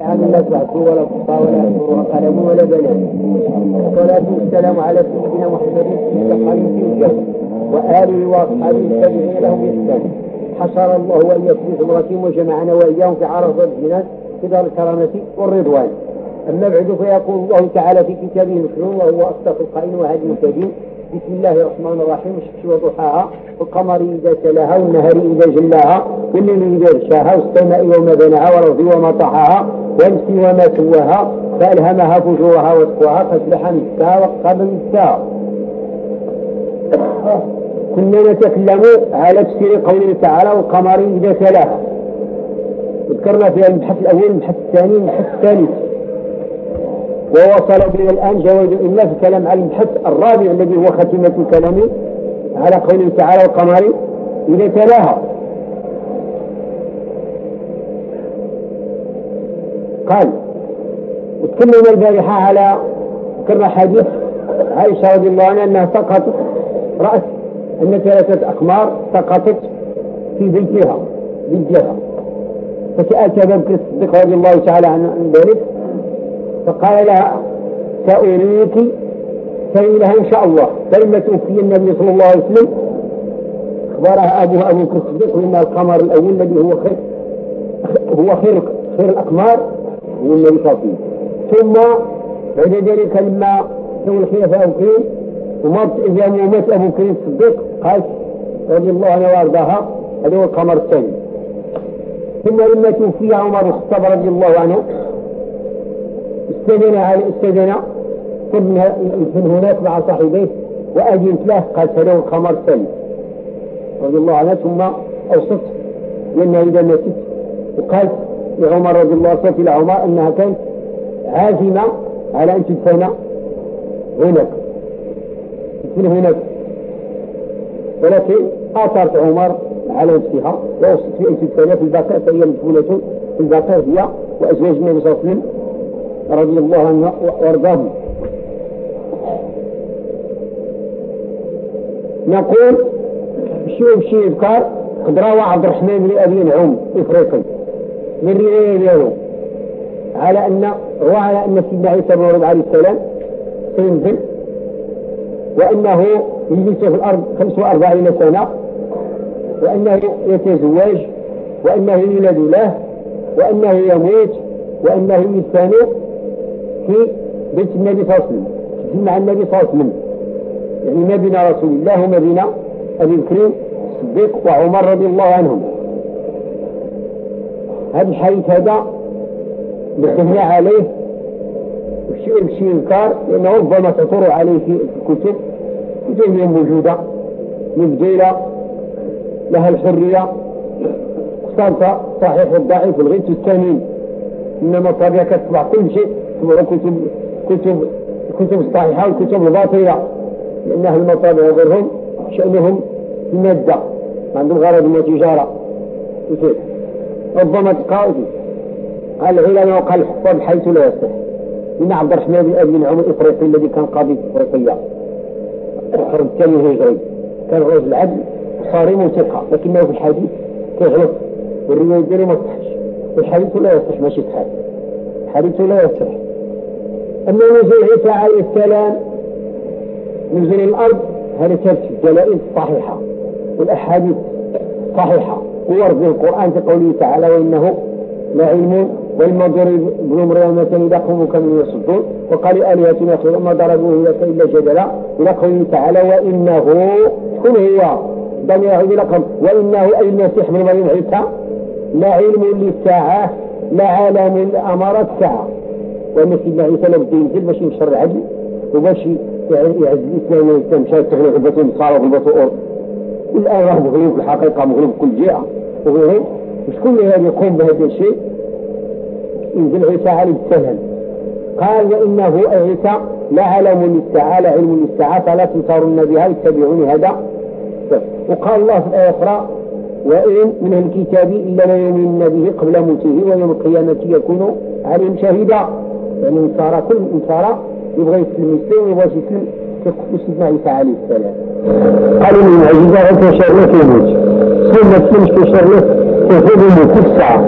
عن لا تعصوا ولا تقطع ولا يحضرها قلم ولا بنات. والصلاة والسلام على سيدنا محمد في الجو وآله وأصحابه التابعين لهم بإحسان. حشر الله وإياكم بثمرتهم وجمعنا وإياهم في عرض الجنان في دار الكرامة والرضوان. أما بعد فيقول الله تعالى في كتابه المكنون وهو أصدق القائل وهدي المهتدين بسم الله الرحمن الرحيم. الشمس وضحاها والقمر إذا تلاها والنهر إذا جلاها والليل إذا غشاها والسماء وما بناها والأرض وما طحاها والنفس وما سواها فألهمها فجورها وتقواها فاصبح مسكها وقاب مسكها كنا نتكلم على تفسير قوله تعالى والقمر إذا تلاها ذكرنا في المبحث الأول المبحث الثاني المبحث الثالث. ووصل بنا الآن جواز إلا في الكلام على المبحث الرابع الذي هو ختمة الكلام على قوله تعالى والقمر إذا تلاها قال وتكلمنا البارحة على ذكرنا حديث عائشة رضي الله عنها أنها سقطت رأس أن ثلاثة أقمار سقطت في بيتها بيتها فسألت بكر الصديق رضي الله تعالى عن ذلك فقال لها سأريك سبيلها إن شاء الله. فلما توفي النبي صلى الله عليه وسلم أخبرها أبوها أبو بكر الصديق بأن القمر الأول الذي هو خير هو خير خير الأقمار النبي صلى ثم بعد ذلك لما سوى الخلافة أبو بكر ومات مات أبو بكر الصديق قال رضي الله عنه وأرضاها هذا هو القمر الثاني. ثم لما توفي عمر الخطاب رضي الله عنه استدنا على استدنا يدفن هناك مع صاحبيه وأجل له قال هذا هو القمر الثاني. رضي الله عنه ثم أوصت لأنها إذا ماتت وقال لعمر رضي الله عنه إلى عمر أنها كانت عازمة على أن تدفن هناك تدفن هناك. ولكن آثرت عمر على نفسها ووصت في أن تدفن في البقاء فهي مدفونة في البقاء هي وأزواج النبي صلى الله عليه وسلم رضي الله عنه وارضاه نقول شوف شيء يذكر قد روى عبد الرحمن بن أبي نعوم إفريقي. من رواية له على ان روى على أن سيدنا عيسى بن مريم عليه السلام سينزل. وأنه يجلس في الأرض 45 سنة. وأنه يتزوج. وأنه يولد له. وأنه يموت. وأنه يدفن في بيت النبي صلى الله عليه وسلم. مع النبي صلى الله عليه وسلم. يعني ما بين رسول الله وما بين أبي بكر الصديق وعمر رضي الله عنهم هذا دخلنا عليه بشيء يذكر لأنه ربما تطر عليه في الكتب كتب هي موجودة مبدلة لها الحرية. قصارة صحيح والضعيف والغيث الثاني إنما الطبيعة كتطبع كل شيء كتب كتب كتب الصحيحة والكتب الباطلة لأن أهل المطابع وغيرهم شأنهم المادة ما عندهم غرض من التجارة. ربما قال العلماء وقال الحفاظ حيث لا يصح. من عبد الرحمن بن أبي نعوم الإفريقي الذي كان قاضي في افريقيا القرن الثاني الهجري كان رجل العدل. صارم ثقة لكنه في الحديث كيغلط. والرواية ديالو ما تصحش. والحديث لا يصح ماشي صحيح الحديث. لا يصح. أما نزول عيسى عليه السلام نزول الأرض هذا ثبت الدلائل الصحيحة والأحاديث صحيحة. وورد القرآن في قوله تعالى وإنه لعلم والمضرب ابن مريم مثلا قوموا كانوا يصدون. وقال آلهتنا خير ما ضربوه لك إلا جدلا. إلى قوله تعالى وإنه شكون هو ضمير يعود قوم. وإنه أي المسيح من مريم عيسى لا علم للساعة لا عالم أمارة الساعة. وأن سيدنا عيسى لابد ينزل باش ينشر العدل وباش يعز الإسلام والإسلام مشى تغلب غلبة النصارى والآن راه مغلوب الحقيقة مغلوب كل جهة. وغيره. وشكون اللي يقوم بهذا الشيء. ينزل عيسى عليه السلام. قال وإنه عيسى لا علم للساعة علم للساعة فلا تنصرن بها يتبعوني هذا. وقال الله في الآية الأخرى وإن من الكتاب إلا لا يؤمن به قبل موته ويوم القيامة يكون عليهم شهيدا. يعني النصارى كل النصارى يبغى يسلم يسلم ويبغى يسلم. سيدنا عيسى عليه السلام. قالوا من المعجزة أنت شر له يموت ثم تسلمش كشر له تفوت يموت كل ساعة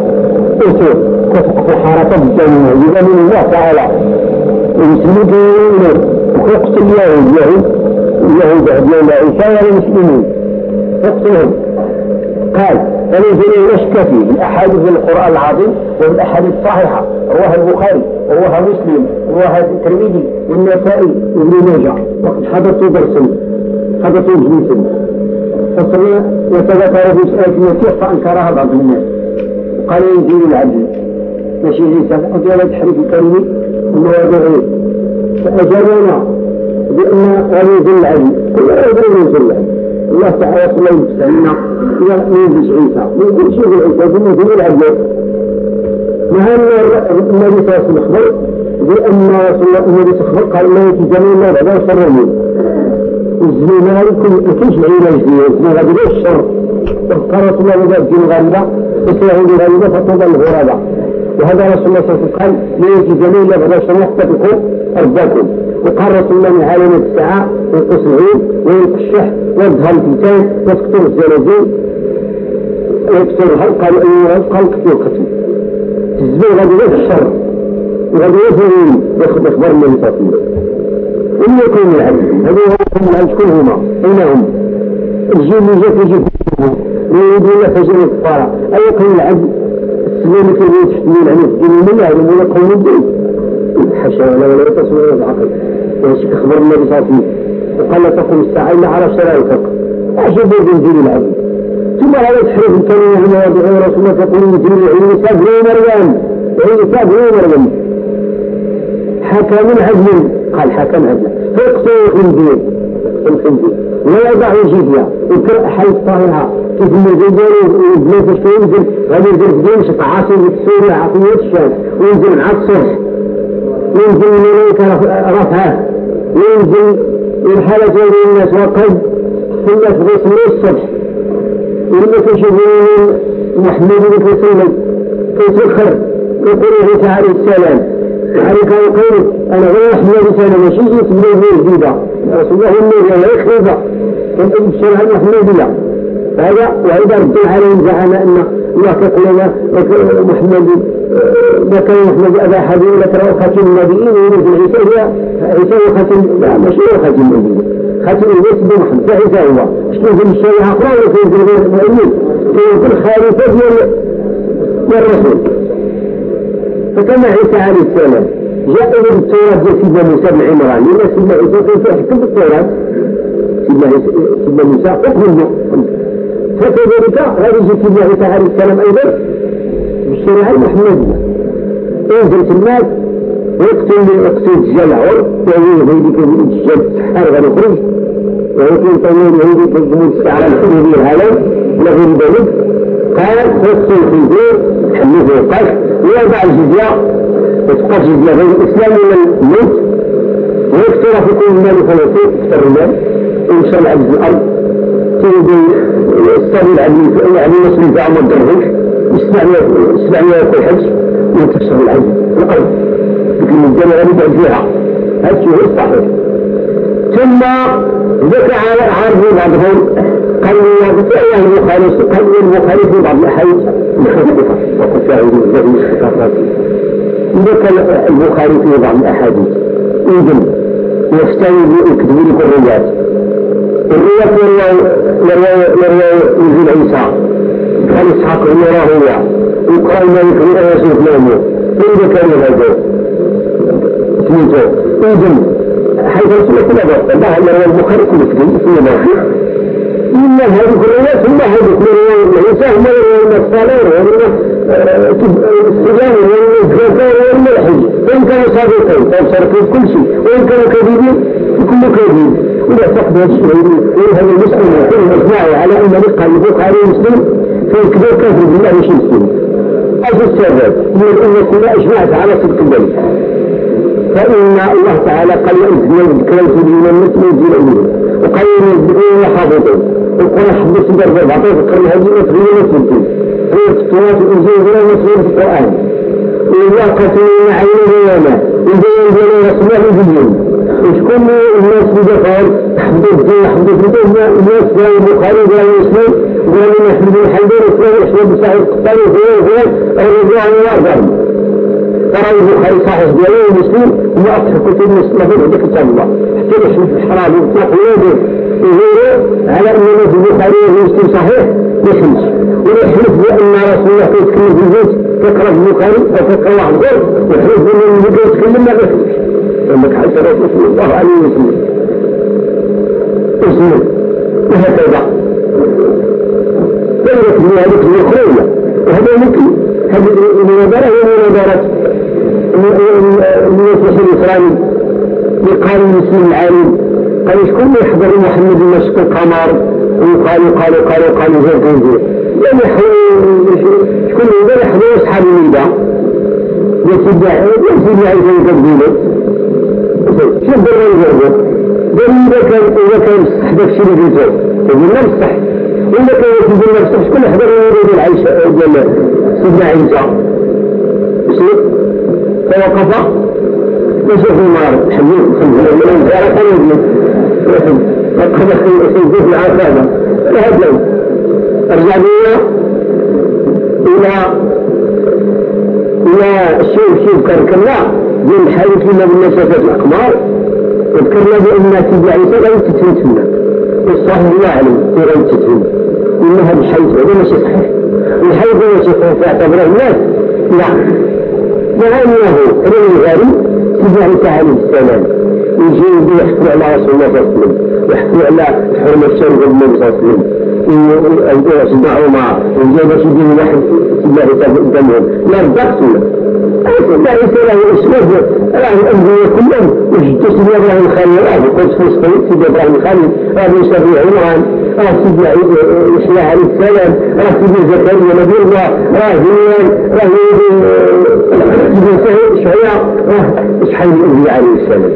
محاربة الجنة. يؤمن الله تعالى. المسلمين يؤمنون ويقتل اليهود اليهود اليهود عديان عيسى والمسلمين يقتلهم قال فليس يشك في الأحاديث القرآن العظيم والأحاديث الصحيحة رواها البخاري رواها مسلم رواها الترمذي والنسائي وابن ماجه. وقد حدثت درسا حدثوا مجلسا فصلنا يتذكر في مسألة المسيح فأنكرها بعض الناس. قال ينزل العدل ماشي عيسى قد ولا تحريف الكلمة أنه يدعو فأجابنا بأن هذا ينزل العدل كلنا يدعو ينزل العدل الله تعالى صلى الله ينزل عيسى ما يقول شيء عيسى ثم العدل مع أن النبي صلى الله عليه وسلم. أخبر بأن النبي صلى الله عليه وسلم قال ما يتجمع الله بعد شر. الزنا ما يكون ما كاينش العلاج ديالو الزنا غادي غير الشر. قال رسول الله إذا الدين غالبة فسيعود غالبة فتوضى الغرابة وهذا رسول الله صلى الله عليه وسلم قال لا يجي جميل إلا بعد شر. يحتفقوا أرضاكم. وقال رسول الله من علامة الساعة ينقص العين وينقص الشح ويظهر الفتان وتكثر الزلازل ويكثر الحلقة قال كثير القتل الزبير غادي غير الشر وغادي غير ياخذ أخبار عليه وسلم ومن يكون العبد هذا هو العبد شكون هما؟ أين هم؟ الجيل اللي جاء في جيل يريدون فجر الكفارة أي يكون العبد السبيل اللي كان يتحمل عليه الدين من الله ولا قوم الدين. حاشا ولا ولا تصوير ولا أخبر النبي صلى الله عليه وسلم؟ وقال لا تقوم الساعة إلا على الفقه أعجب بإنجيل العبد ثم هذا تحرف الكلمة هنا يدعو رسول الله تقول إنجيل عيسى بن مريم. عيسى بن مريم. حكم عدل. قال حكم عدل. فيقتل الخنزير. الخنزير. ولا يضع الجزية. وكر أحد الصالحة كيف المزيدين ويبني فاش ينزل غادي ينزل في دمشق عاصمة سوريا عاصمة الشام. وينزل مع الصرح ينزل من الملائكة رفعة ينزل الحالة بين الناس وقد ثم تغسل الصبح. ولما تشوفون محمد بن وسلم كيتوخر يقول عيسى عليه السلام كان يقول أنا غير أحمد رسالة ماشي اسمه غير جديدة رسول الله النبي لا يخرج. كنت الشرع المحمودية هذا وإذا ردوا عليهم زعم أن الله يقول محمد كان محمد أبا حبيب ترى خاتم النبيين ويريد عيسى هو عيسى هو خاتم لا مش خاتم النبيين. خاتم الناس بمحمد فعيسى هو. شنو في الشريعة أخرى ولا في المؤمنين في الخليفة ديال الرسول. فكما عيسى عليه السلام جاء من التوراة ديال سيدنا موسى بن عمران. لما سيدنا عيسى كيف يحكم بالتوراة سيدنا موسى حكم فكذلك غادي يجي سيدنا عيسى عليه السلام أيضا. بالشريعة المحمدية ينزل في الناس ويقتل من يقتل الجلع ويقول هيديك الجل السحار غادي يخرج ويقول طويل هيديك الجمود السحر الحدودية العالم إلى غير ذلك قال يقتل الخنزير حلوة ويقاش ويضع الجزية وتبقى الجزية غير الإسلام من الموت ويكثر في كل المال فلسطين يكثر المال ويشرع العبد الأرض تيجي يستغل عن يعني مسلم في عمر درهش يسمع ياكل حج وينتصر العبد الأرض لكن غادي يبعد فيها هذا هو الصحيح ثم ذكر على عارفين بعضهم لي يعني المخالف لي المخالف بعض استقرارات ذكر البخاري في بعض الأحاديث إذن يستوي يكتب لك الروايات الروايات لرواية نزول عيسى قال إسحاق بن راهوية وقال مالك بن أنس بن إذا كان هذا؟ سميته إذن حيث الله كله الله إلا هو البخاري كله في مسلم إما هذه الروايات ثم هذه الروايات عيسى هم الروايات الصالحين السجان والزكاة والملحج وإن كانوا صادقين فأبصروا كل شيء. وإن كانوا كذبين كل كذب. ولا تقبل الشهيد ويذهب المسلم ويكون إجماعي على أن رقة البخاري مسلم فيكبر كافر بالله مش مسلم أجل السبب من الأمة كلها أجمعت على صدق ذلك فإن الله تعالى قال يأذن ذكرت من المسلم في الأمور وقال ينبئون وحافظون القرآن حدث درجة بعطيه ذكر هذه مسلمين مسلمين هي التوراة الإنجيل ولا مسلمين في القرآن إذا قتلوا عينه وما إذا ينزل رسمه باليوم وشكون الناس اللي دخل حدث الدين حدث الدين الناس قالوا البخاري قالوا مسلم لنا إحنا بنحلل وفلان يحسب بسعر القطاري وفلان وفلان الرجوع وارجعهم ترى البخاري صحيح ومسلم هو اصح كتب مسلم في كتاب الله. حتى يحلف الحرام ولاده وغيره على ان البخاري ومسلم صحيح ما يحلفش ويحلف بان رسول الله يتكلم في البيت تقرا البخاري أو تقرا واحد غير ويحلف بان النبي يتكلم ما يحلفش لما حتى صلى الله عليه وسلم اسمه وهكذا في هذه الخروج وهذا ممكن هذه المناظرة هي مناظرة المسيح الإسرائيلي لقال المسلم العالم قال شكون يحضر محمد المسك القمر وقال قال قال قال زيد زيد لم شكون يقدر يحضر أصحاب الميدان يتبع يتبع يتبع شوف بالرأي يجربه بل إذا كان إذا كان صح داك الشيء اللي قلته يقول لا إذا كان يقول لا صح شكون يحضر يريد العيش ديال سيدنا عيسى فوقف وشوف النار حبيب خمسة من زارة قليل فقد سيزيد العافية فهد له أرجع بنا إلى إلى الشيء الشيء كركنا ديال الحديث لما شافت الأقمار. وذكرنا بأن سيدي عيسى لا يتتم والصحيح لا يعلم في غير تتم إنها هذا ماشي صحيح الحيث ماشي صحيح تعتبره الناس لا لأنه الغريب تبع عليه السلام. يجي يحكوا على رسول الله صلى الله عليه وسلم. يحكوا على حرمة الشرب النبي صلى الله عليه وسلم. سيدنا عمر وجاب سيدنا واحد سيدنا قدامهم لا ردقت لا يسأل له اسمه راه الأنبياء كلهم. وجدت سيدنا إبراهيم الخليل راه قدس فلسطين سيدنا إبراهيم الخليل راه بن عمران. راه سيدنا يحيى عليه السلام. راه سيدنا زكريا نبي الله راه راه سيدنا شعيا راه إسحاق الأنبياء عليه السلام؟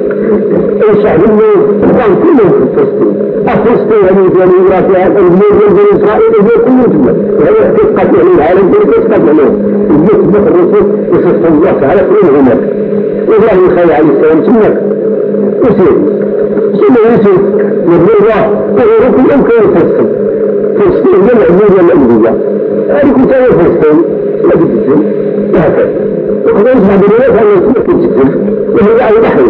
علموا كان كلهم في فلسطين فلسطين هذه ديال فيها الأنبياء ديال إسرائيل هي كلهم تما وهي تسقط يعني العالم كله تسقط عليهم يجي الرسول يخص الله تعالى كل هناك. إبراهيم الخليل عليه السلام سنك يسير يوسف نبي الله وغيره كلهم كانوا فلسطين؟ فلسطين جمع النبي الأنبياء كنت أنا فلسطين؟ لا تسلم وهكذا. وقد يسمع بالناس أن يسمع كنت تسلم وهو دعوة نحن.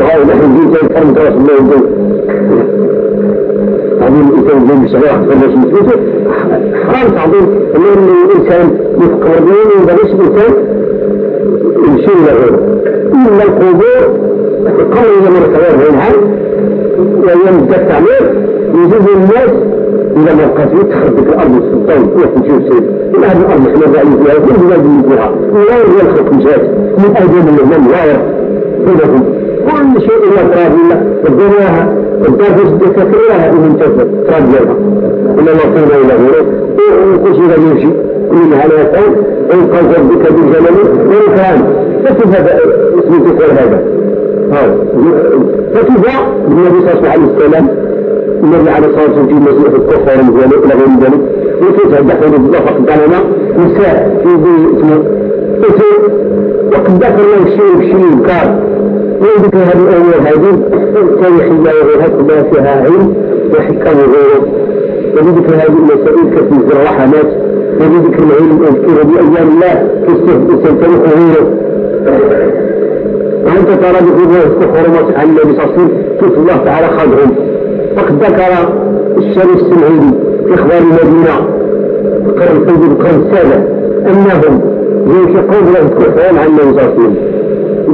وهذا نحن كان فرم تواصل الله يقول تعظيم الإنسان الذي بسبب فلس مثبته حرام تعظيم أن الإنسان يفقر ربنا ويبلش الإنسان. يشير غيره إلا القبور قبل من الكلام عنها ويوم التعمير يجوز الناس إلى موقف يتخذ الأرض السلطان شيء سيد من أهل الأرض إحنا بعيد فيها كل بلاد يجوها ولا يجوز الخلق مشات من أهل من الإمام لا يرى كل شيء إلا تراب الله. الدنيا الدرس كثيرة من تفت تراب لها إلا ما قيل إلى غيره وكل شيء يمشي كل على يسأل إن قصد بك بالجمل والإكرام فكيف هذا اسم تكون هذا. فكيف؟ النبي صلى الله عليه وسلم النبي عليه الصلاة والسلام في مسيح الكفر إلى غير ذلك. وكيف دخل الله فقد علم نساء في اسمه وقد دخل الله الشيء الشيء قال وذكر هذه الأمور هذه تاريخية وغيرها كلها فيها علم وحكم وغيره وذكر هذه المسائل كثير الرحمات وذكر العلم أذكر بأيام الله كالتاريخ وغيره وأنت ترى حرمات عن النبي صلى الله عليه وسلم كيف الله تعالى خذهم. وقد ذكر الشريف السمعيني في إخبار المدينة. القرن الثاني القرن السابع أنهم ينفقون له الكفران عن النبي صلى الله عليه وسلم.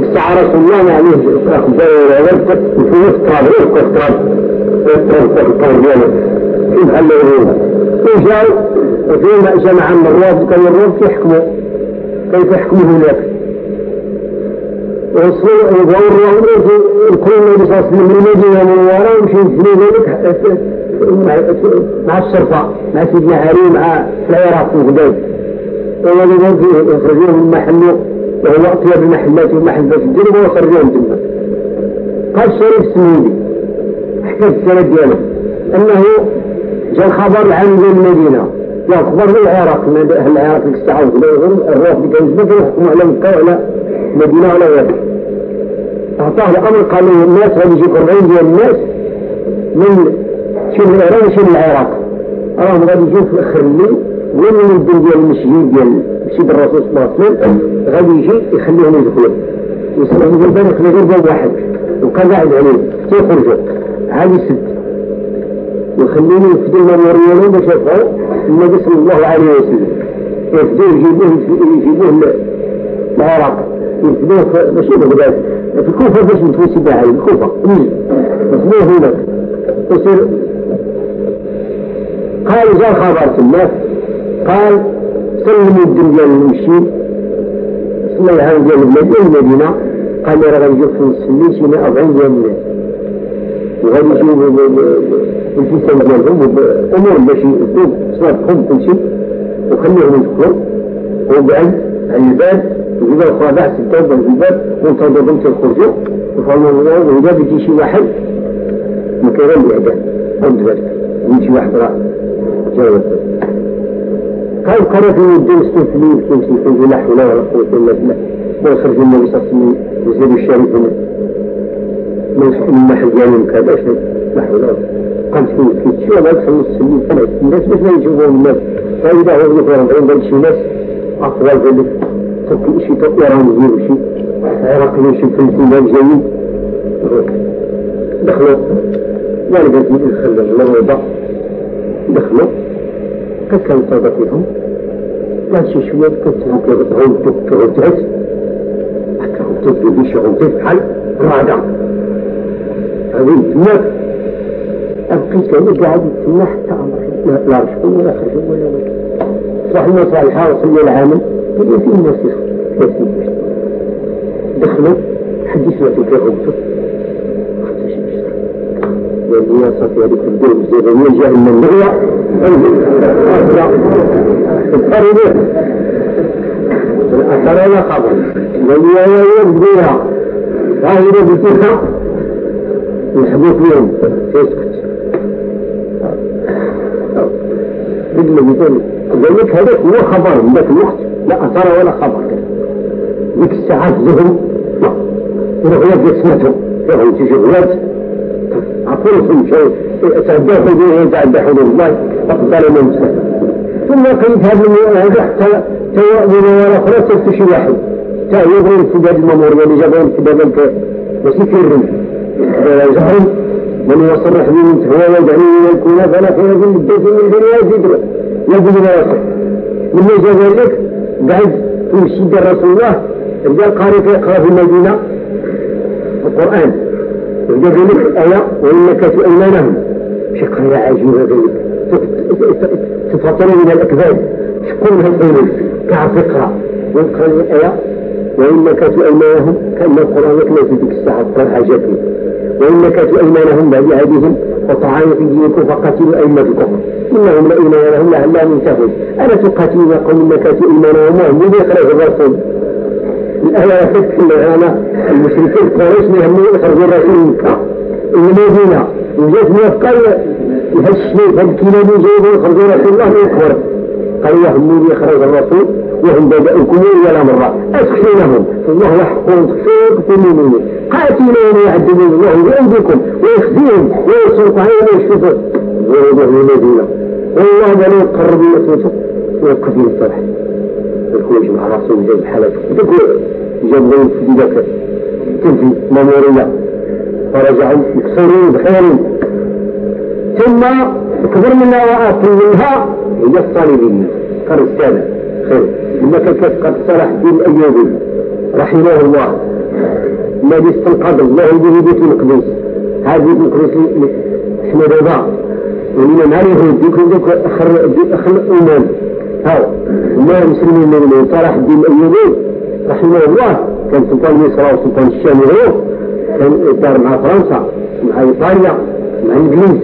استعار الله عليه أخبار وعبادة في افتراب رزق افتراب افتراب افتراب دياله كيف حل يقولها وجاءوا وفيما جمع الرب يحكموا كيف يحكموا هناك؟ يكون النبي صلى من المدينة من في مع الشرطة مع سيدنا علي مع العراق في بغداد والذي يخرجون من محله وهو أطيب المحلات ومحلات الجنوب ويخرجون الجنة قال الشريف السنيدي حكى السنة دياله أنه جاء خبر عن المدينة جاء خبر العراق أهل العراق الساعة الروح اللي كان يحكموا على مكة وعلى مدينة ولا غير أعطاه الأمر قال له الناس غادي يجيك 40 ديال الناس من شن الإيران وشن العراق. راهم غادي يجيو في اخر الليل وين الدين ديال المسجد ديال مسجد الرسول صلى الله عليه وسلم؟ غادي يجي يخليهم يدخلوا. يسمعوا بالبال يخلي غير باب واحد. وكان قاعد عليه حتى يخرجوا. عاد يسد ويخليهم يفدوا المريولين باش يدخلوا النبي صلى الله عليه وسلم يفدوه يجيبوه يجيبوه العراق يفدوه باش بغداد في الكوفة باش متوسي بها الكوفة يفدوه هناك يصير. قال جاء خبر الناس قال سلموا الدم ديال المشي سمى العام ديال المدينة. قال لي راه غادي يجيو في السنين شي 140 ديال الناس وغادي يجيو الجسم ديالهم امور باش صلاتهم كل شيء وخليهم يدخلوا وبعد عن الباب وإذا الخاضع ستة الباب وانتظرهم تخرجوا وفعلوا الله وإذا بيجي شي واحد مكان الإعدام أو ذلك يجي واحد راه جاوب. قال قرأت من الدين استثنين كمسي في لا حول ولا قوة إلا بالله ويخرج النبي صلى الله عليه وسلم يزيد الشريف من محل ديالهم كذا لا. حول ولا قوة قامت في شو هذا خمس سنين ثلاث الناس باش ما يشوفون الناس. فإذا هو يقول ربعين قال شي ناس أطول ذلك تركي شي إيران يجيبوا شي عراقيين شي فلسطينيين جايين دخلوا يعني قلت يدخل الموضة دخلوا كان صدقهم قال شي شوية كنت غوم تغوتات حتى غوتات بيش غوتات بحال رادع هذه الناس أبقيت أنا قاعد يتسمى حتى أمر لا رشقوا ولا خرجوا ولا ولا صح الناس صالحة وصلوا العامل هي في الناس كثير. دخلوا حدثوا في غوته والدنيا صافية هذيك الدور الزيغانية جاء من النغوة تقربوا الأثر ولا خبر والدنيا يوم بديها ظاهرة بتيها يحبوك اليوم تسكت بدل بيقول ذلك هذاك هو خبر من ذاك الوقت. لا أثر ولا خبر. ذيك الساعات لا. الغياب يسمتهم فهم تجي غياب عقولهم شيء. تعدى حدود يتعدى حدود الله. أقبل من مسلم ثم قيد هذا هذا حتى من الأخرى تستشي واحد. تا يبغي السداد الممور اللي جابوا السداد وسكر زهر من يصرح من هو يدعي يكون فلا خير في البيت من الدنيا زدر يقول لا يصح من جاب ذلك قاعد في مسجد رسول الله قارئ يقرا في المدينة القرآن. وجاب ذلك الآية وانك تؤمنهم شكرا عجيبه ذلك تفطر من الأكذاب. شكون هالقول كعب يقرا ويقرا الآية وانك تؤمنهم كأن القرآن في ديك الساعة عجبني وإنك تؤمنهم بعهدهم وطعام في دينكم فقاتلوا أئمة الكفر إنهم لهم لعلهم ينتهون. ألا تقاتلون قوم نكثوا إيمانهم وهم من يخرج الرسول الآية يحث أنا المشركين قريش يهموا يخرجوا الرسول من مكة المدينة وجات موافقة يهشموا فالكلاب جايبوا يخرجوا رسول الله من الكفر قالوا يهمون يخرج الرسول وهم بدأوكم ولا مرة. أسخنهم فالله يحكم في المؤمنين قاتلون يعذبون الله بأيديكم ويخزيهم ويصرف عليهم ويشفوا ضربه المدينة والله بل يقرب مسجده ويوقف من الصبح الخروج مع رسول زي الحالات تقول جنبين في ذاك تنفي مامورية؟ فرجعوا مكسورين بخير ثم كبر منا وآكل منها هي الصليبية كرسالة خير. لما كان صلاح الدين الأيوبي رحمه الله. الذي استنقذ الله به بيت المقدس هذا بيت المقدس إحنا دابا ولينا نهار يهود يكون ذوك اخر أخر الإيمان. هاو. ما المسلمين من صلاح الدين الايوبي رحمه الله. كان سلطان مصر وسلطان الشام هو كان دار مع فرنسا مع إيطاليا مع الانجليز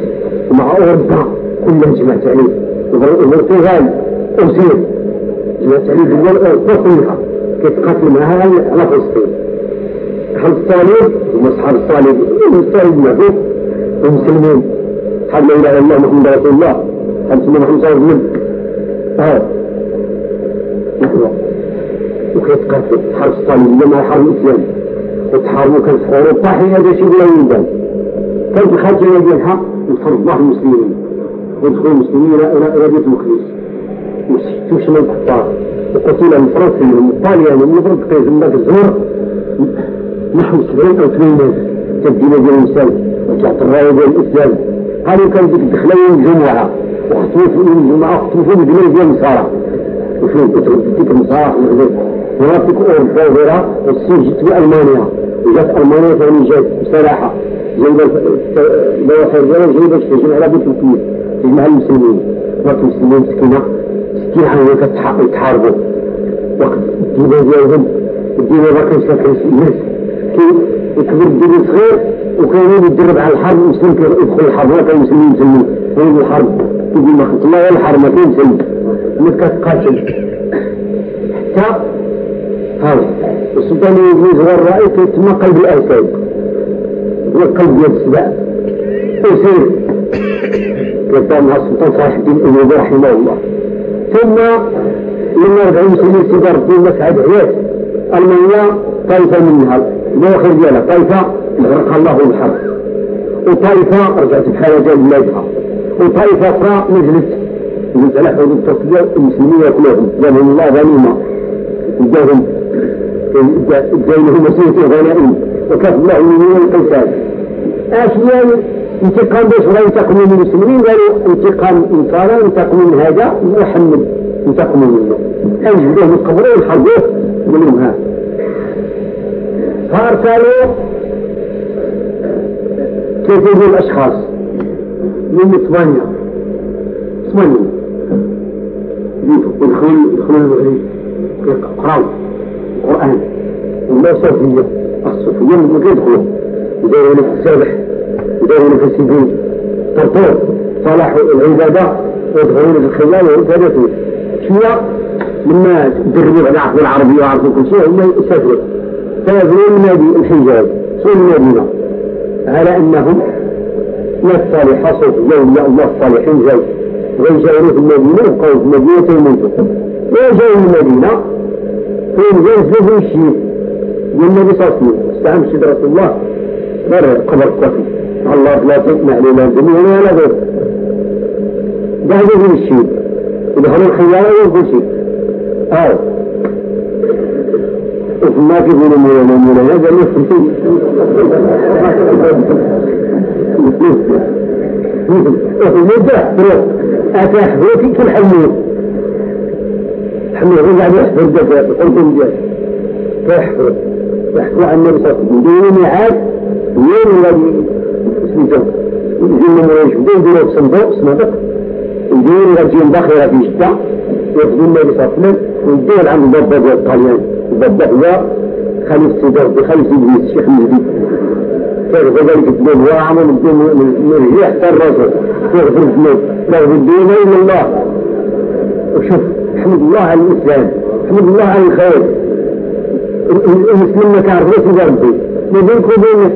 ومع أوروبا. كلهم جمعت عليه البرتغال اوسير دول اوروبا كلها كيتقاتل معها؟ على فلسطين أصحاب الصالب هم أصحاب الصالب هم الصالب المعروف المسلمين. أصحاب لا إله إلا الله محمد رسول الله؟ أصحاب سيدنا محمد صلى الله عليه وسلم؟ آه. نحن. وكيتقاتل حرب الصالب لما حرب الإسلام؟ وتحاربوا كان صحور الطاحية هذا شيء لا يندم كانت الخارجية ديالها نصر الله المسلمين. ودخول المسلمين إلى بيت المقدس واستشمل الكفار وقتل الفرنسي والطاليان والمفروض في ذاك الزمر نحو 70 أو 80 تبديل ديال الإنسان وتحت الراية ديال الإسلام قالوا كان ديك الدخلة الجمعة وخطفوا في الجمعة وخطفوا بالجمال ديال النصارى وشنو ديك النصارى وراتك أوروبا وغيرها والصين جت بألمانيا وجات ألمانيا ثاني جات بصراحة جايبة البواخر ديالها جايبة تهجم على بيت الكويت تجمع المسلمين وقت المسلمين سكينة ستين عام كتحاربوا وقت الدين ديالهم الدين ما كانش كان الناس كي يكبر الدين صغير وكان يدرب على الحرب المسلم يدخل الحرب ولا كان المسلمين يسلموا وين الحرب. يقول ما خلت الله الحرب ما كاين سلم الناس كتقاتل حتى هذا السلطان الإنجليزي هو الرئيس يتم قلب الاسد هو القلب ديال السباع. ويصير كان مع السلطان صلاح الدين الايوبي رحمه الله. ثم من 40 سنه سيدار الدين مسعد عياش. المانيا طائفة منها البواخر ديالها طائفة غرقها الله البحر وطائفة رجعت بحالها ديال اللاجئه وطائفة أخرى نزلت نزلت على حدود تركيا المسلمين كلهم. جابهم الله غنيمه جاهم جاهم مسيره غنائم وكف الله من القيسان أشياء انتقام باش لا ينتقموا من المسلمين قالوا انتقام انصارا ينتقموا من هذا محمد ينتقموا منه انجلوه من قبره ويحرقوه قال لهم ها. فارسلوا من الأشخاص؟ من ثمانية ثمانية يدخلوا يدخلوا المغرب يقراوا القرآن ولا صوفية الصوفية من يدخلوا يديروا لك السابح. لك السجود طرطور صلاحوا العبادة ويدخلون في الخيال ويتهدفوا شوية لما تدربوا على عرفوا العربية وعرفوا كل شيء هم يسافروا من نادي الحجاز سوى المدينة على أنهم ناس صالحة ولا الله الصالحين جاي ويجاوروا في المدينة وبقوا في المدينة يموتوا ويجاوا من المدينة جاء في الشيء والنبي صلى الله عليه وسلم استعمل سدرة الله مرة قبر كفي الله لا تسمع لنا الدنيا ولا غير ده هذا الشيء يدخلوا الخيال وكل شيء أو ما في بين مولانا مولانا هذا المدة أتى حبوتي كل حمود حمود رجع يحفر دفع الأردن ديال فيحفر يحكوا عن النبي صلى الله عليه وسلم دون ميعاد وين الذي يجينا مريش بدون يديروا صندوق؟ صندوق. يجينا رجال باخرة في جدة ياخذوا النبي صلى الله عليه وسلم ويدير عند ضبة ديال الطاليان ضبة هو خليفة سيدر خليفة إبليس الشيخ المهدي. فيغفر ذلك الذنوب هو عمل من حتى الرسول يغفر الذنوب لا يغفر إلا الله. وشوف الحمد الله على الإسلام الحمد الله على الخير. المسلم ما تعرفوش ربي ما بينك وبين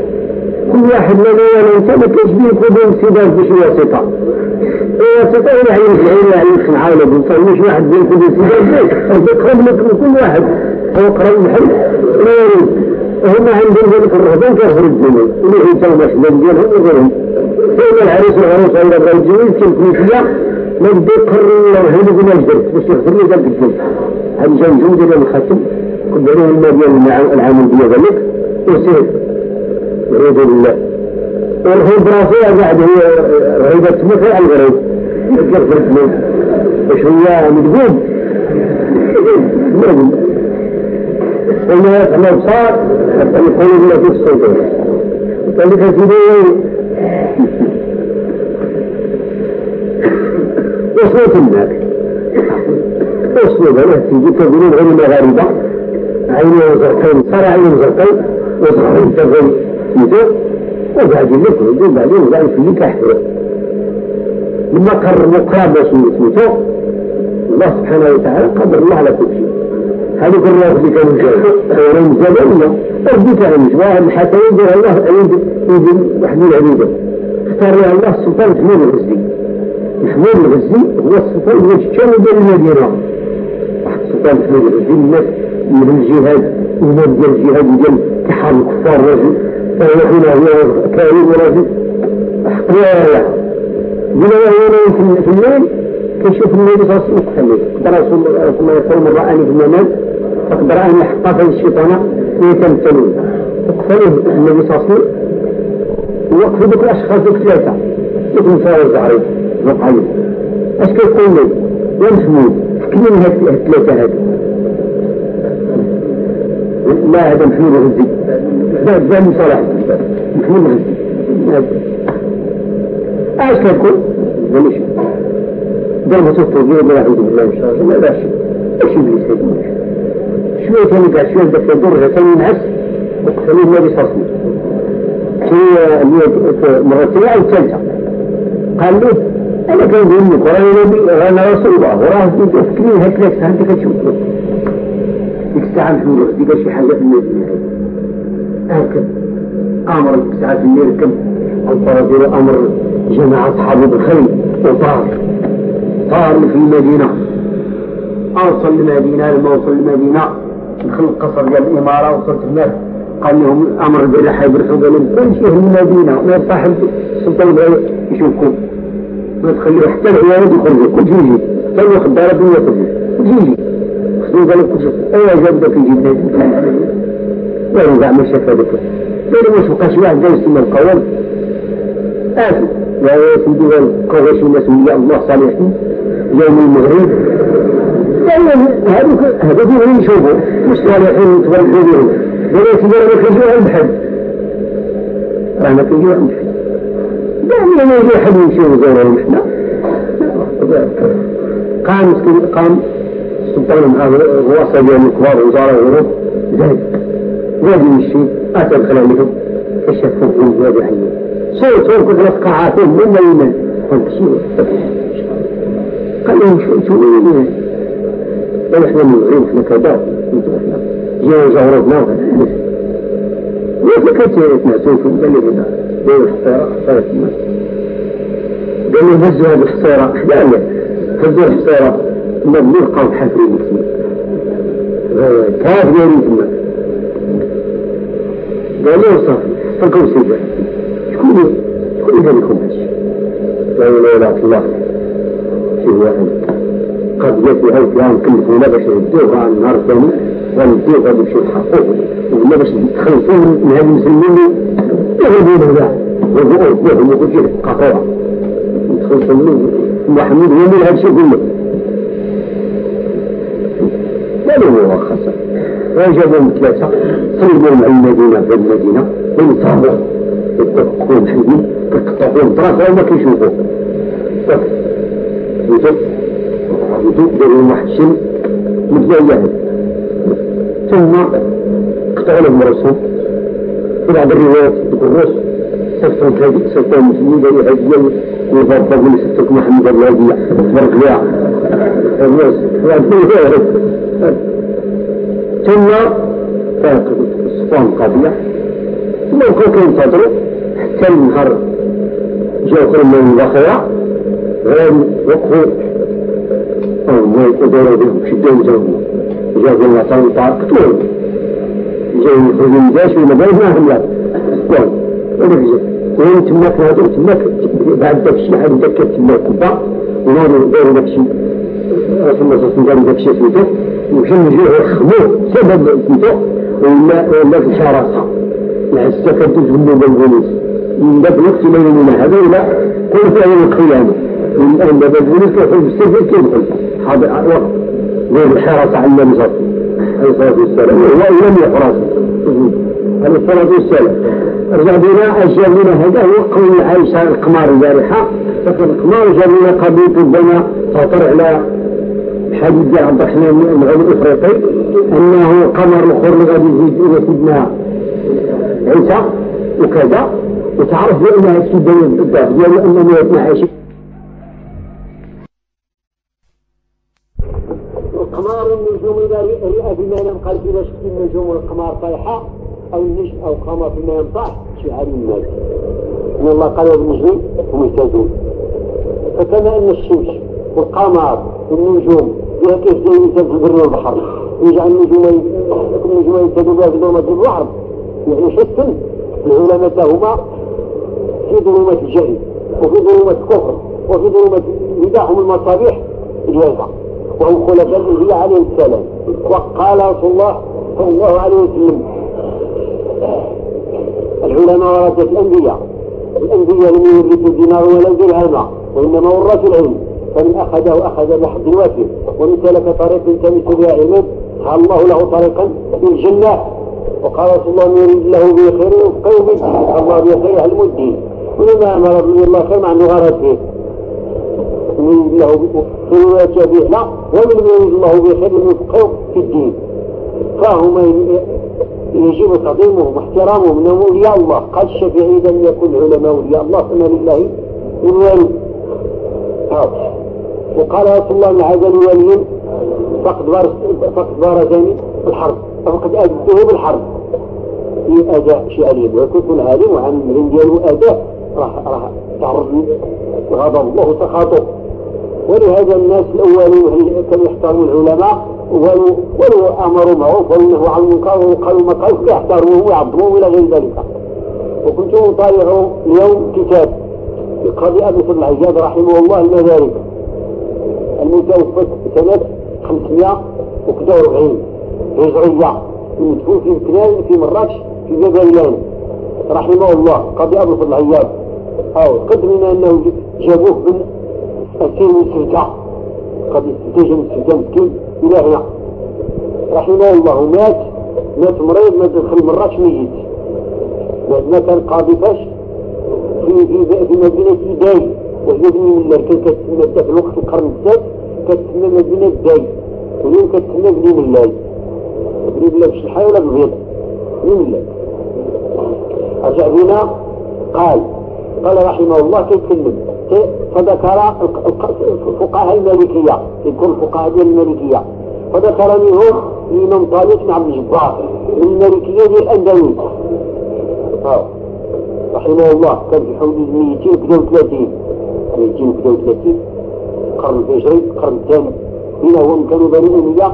كل واحد ما ولا انت ما كاينش بينك وبين سيدات بشي واسطه واسطه يعني يعني خنعه ولا بنصر مش واحد سيدات انت تقرب لك من كل واحد. هو قرب الحل يريد وهم عندهم ذلك الرهبان كيغفر الدنيا اللي هي الاسباب ديالهم وغيرهم فإن العريس والعروس عند بغا الجميل كيف ما ولا هذا ما جدرت باش يغفر لي ذلك هذه جاي جنب ديال الختم قدروا المال ديال العامل ديال ذلك وسير يعوذ بالله والهو براسية بعد هي غيبة مثل الغريب يغفر الذنوب باش هي مدبوب مدبوب وما يفعل الابصار حتى يقولوا لنا في الصدور ذلك سيدي وصوت الناس وصوت له تيجي تقولون غير المغاربة عينه زرقين صار عينه زرقين وصغرين تقول يدور وبعدين لك وبعدين بعد في احترام لما قرر مقابل سميته الله سبحانه وتعالى قدر الله على كل شيء. هذه الناس اللي كانوا خيرين جبلنا ربي تعلمش واحد حتى يدير الله يدير واحد من العبيدة اختار له الله السلطان محمود الغزي. محمود الغزي هو السلطان اللي كان ديال المدينة. واحد السلطان محمود الغزي الناس من الجهاد ومن ديال الجهاد ديال تحارب الكفار فهو هنا هو كريم راجل حقيقة بما هو في الليل كيشوف النبي صلى الله عليه وسلم في الليل قدر رسول الله يقول من رآني في المنام فقد رآني حقا الشيطان. ويتمثلون وقفلوه النبي صلى الله عليه وسلم وقفوا ذوك الأشخاص ذوك ثلاثة ذوك الفارس الزعري وقعوا اش كيقول لي يا محمود لا هذا محمود غزي لا لا صلاح محمود غزي اش كيقول وليش دام تستوجب لا أعوذ بالله من الشيطان لا لا شيء إيش ابليس يقول شوية ثاني قاعد شوية بس يضرها ثاني نعس وقتلوه النبي الله عليه وسلم في مرتين أو ثالثة قال له أنا كان بقول لك وراه نبي أنا رسول الله وراه تفكرين هكذا أنت كتشوف الساعة محمود ديك شي حاجة في الليل هكذا أمر الساعة في الليل كم؟ الفرازيل أمر جماعة أصحابه بالخير وطار. طار في المدينة. أوصل المدينة لما وصل المدينة دخل القصر ديال الإمارة وصلت هناك. قال لهم أمر بالرحى يبرحوا قال لهم كل شيء في المدينة. ما يصاحب السلطان يشوفكم. ما تخليه حتى العيال يخرجوا كل شيء يجي. كان ياخذ دار الدنيا كل شيء خذوا جاب ذاك يجيب ناس قالوا زعما شاف هذاك. قالوا واش بقاش واحد جالس يسمى القوم. آسف يا سيدي قال شي ناس من الله صالحين. يوم المغرب. هذوك هذوك اللي يشوفوا. مش صالحين تبارك بهم ولا سيدي ما كيجيو عند حد راه ما كيجيو عند حد يعني ما يجي حد يمشي وزورهم إحنا قام قام. السلطان الرؤساء ديال الكبار وزراء الغرب زاد زاد يمشي اتى الخلالهم كشفوه زاد يحيي صور صور كل قاعاتهم من اليمن فمشي قال لهم شو شو ونحن من الغريب إحنا كذا جاء زورنا وكيف يتناسون في البلد بين الحصيرة حصيرة الناس قالوا هزوا هذه الحصيرة لا لا هزوا الحصيرة مبلوغ قام حفري مسلم كاف ديالي تما قالوا صافي فكروا سيدي شكون شكون قال لكم هادشي لا اله الا الله شي واحد قد جات هاي فلان كلفونا باش يدوه على النهار الثاني وندوه غادي يمشيو يحققوا ولا باش تخلصوا من هاد المسلمين يهودون ذا وضوء لهم وكل قطوع تخلصوا منه محمود هو من هذا الشيء كله له مرخصة وجابوا ثلاثة صيدوا مع المدينة في المدينة ويصابوا يتفقون حيين يقطعون طرف وما كيشوفوا. يجب. يجب داروا ثم قطعوا لهم راسهم. في بعض الروايات الرس سلطان هذه سلطان المسلمين داروا هدية ويضرب من سلطان محمد الرادية تبارك الله الناس ثم كانت الصفان قضية. ثم كانوا كينتظروا حتى النهار جاء كل من الأخرى غير وقفوا أو ما يقدروا بهم شدوا جاهم جاءوا الله تعالى قتلوا جاءوا يخرجوا من الجيش والمدارس ما هم في وين تماك هذا؟ تماك بعد داك الشيء عاد داك تماك كبا داروا داك الشيء رسول الله صلى الله عليه وسلم داك الشيء ومشاو يجيو يخدموه سبب سميتو ولا ولا في الحراسة العسكر كدوز منه بالبوليس من ذاك الوقت ما يلونا هذا ولا كل أول القيامة من أن باب البوليس كيدخل في السجن كيدخل هذا وقت غير الحراسة على الله عليه الصلاة والسلام. وهو لم يحرس عليه الصلاة والسلام. رجع بنا أجاب لنا هذا هو قول عائشة القمار البارحة. فكان القمار جاب لنا قضية ربما تطر على حديث عبد الرحمن الغني الافريقي أنه قمر يزيد إلى سيدنا عيسى وكذا وتعرف بأن هذا الشيء دليل بالذات ديالو أنه 112 القمار النجوم اذا رئى في المنام قال اذا شفت النجوم والقمار طايحه أو النجم أو قمر في المنام طاح شعار الناس. إن الله قال بالنجم هم يهتدون. فكما أن الشمس والقمر والنجوم فيها كيف زي الإنسان في البر والبحر؟ يجعل النجوم النجوم يهتدوا بها في ظلمة البحر يعني حسن العلماء هما في ظلمة الجهل وفي ظلمة الكفر وفي ظلمة الهدى هم المصابيح اليسار وهم خلفاء الأنبياء عليهم السلام. وقال رسول الله صلى الله عليه وسلم العلماء ورثة الأنبياء. الأنبياء لم يورثوا الدينار ولا الدرهم وإنما ورثوا العلم. فمن أخذه أخذ وافر ومن سلك طريق تمس بها علما الله له طريقا في الجنة. وقال رسول الله من يريد له به خير يفقهه به الله به خير علم الدين ولما أمر به الله خير مع أنه غرض فيه من يريد له في به لا ومن يريد الله به خير يفقهه في الدين. فهما يجب تعظيمهم واحترامهم انهم أولياء الله. قد الشافعي لم يكن علماء أولياء الله. فما لله من والي وقال رسول الله ان هذا فقد فقد بارزني بالحرب فقد اذته بالحرب. في أداء شيء وكنت عالم وعن ديالو اداء راح راح تعرض وغضب الله سخاطه ولهذا الناس الأولين كانوا يحترموا العلماء. ولو ولو أمروا معروف وانه عن المنكر وقالوا مكروه يحترموه ويعظموه إلى غير ذلك. وكنت اطالع اليوم كتاب. لقاضي أبي فضل العجاز رحمه الله المدارك. المتوفى سنه 541 هجريه المدفون في كناية في مراكش في جبليان رحمه الله. قاضي أبو فضل أو قدر من أنه جابوه من السير من سرجه قد استجم السجن مسكين إلى هنا. رحمه الله. مات مات مريض ما دخل مراكش ميت. ما كان قاضي فاش. في في في مدينة داي وهي بني من كان كتسمى في الوقت القرن السادس كتسمى مدينة داي واليوم كتسمى بني ملاي بني ملاي مش الحي ولا بالبيض بني ملاي رجع بنا قال قال رحمه الله كيتكلم فذكر الفقهاء المالكية. يذكر الفقهاء ديال المالكية. فذكر منهم الإمام طالب بن عبد الجبار. المالكية ديال الأندلس. رحمه الله. كان في حدود 230 230 القرن الهجري القرن الثاني هنا هم كانوا بني أمية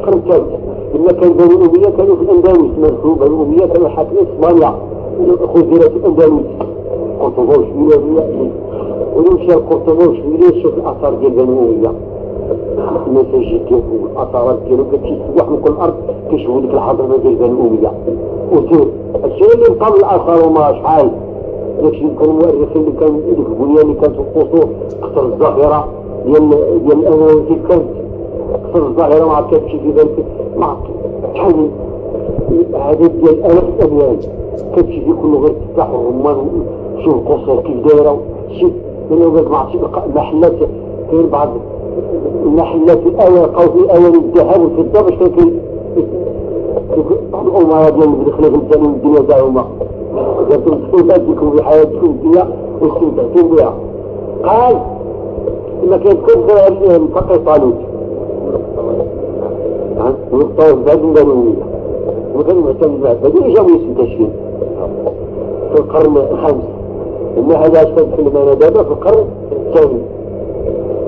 القرن الثالث لما كان بني أمية كانوا في الأندلس مرسوم بني أمية كانوا حاكمين إسبانيا خزيرة الأندلس. قرطبوش ميلادية ونمشي القرطبة وشوية شوف الأثار ديال بني أمية. المساجد ديالو والأثارات ديالو كتمشي تسوح من كل أرض كيشوفوا ديك الحضرمة ديال بني أمية. وسير الشيء اللي بقى من الآثار وما شحال؟ داكشي يمكن المؤرخين اللي كان ديك البنية اللي كانت في القصور قصر الظاهرة ديال ديال الأموال كيف كانت قصر الظاهرة ما عرفت كتمشي في ذلك ما عرفت شحال عدد ديال آلاف الأبيان كتمشي في كل غير تفتح الرمان شوف القصور كيف دايرة. شوف من يوجد محلات في بعض المحلات الأول أو في أول الذهب والفضة باش كي الأمراء ديال اللي في الدنيا قالتم استمتعتكم بحياتكم الدنيا واستمتعتم بها قال إما كان كذب الفقه طالوت. ونقطة بعد من بنوية وكان معتمد بعد بدون جاوي يستشفي في القرن الخامس. إن هذا أشتد لما ندابة في القرن الثاني.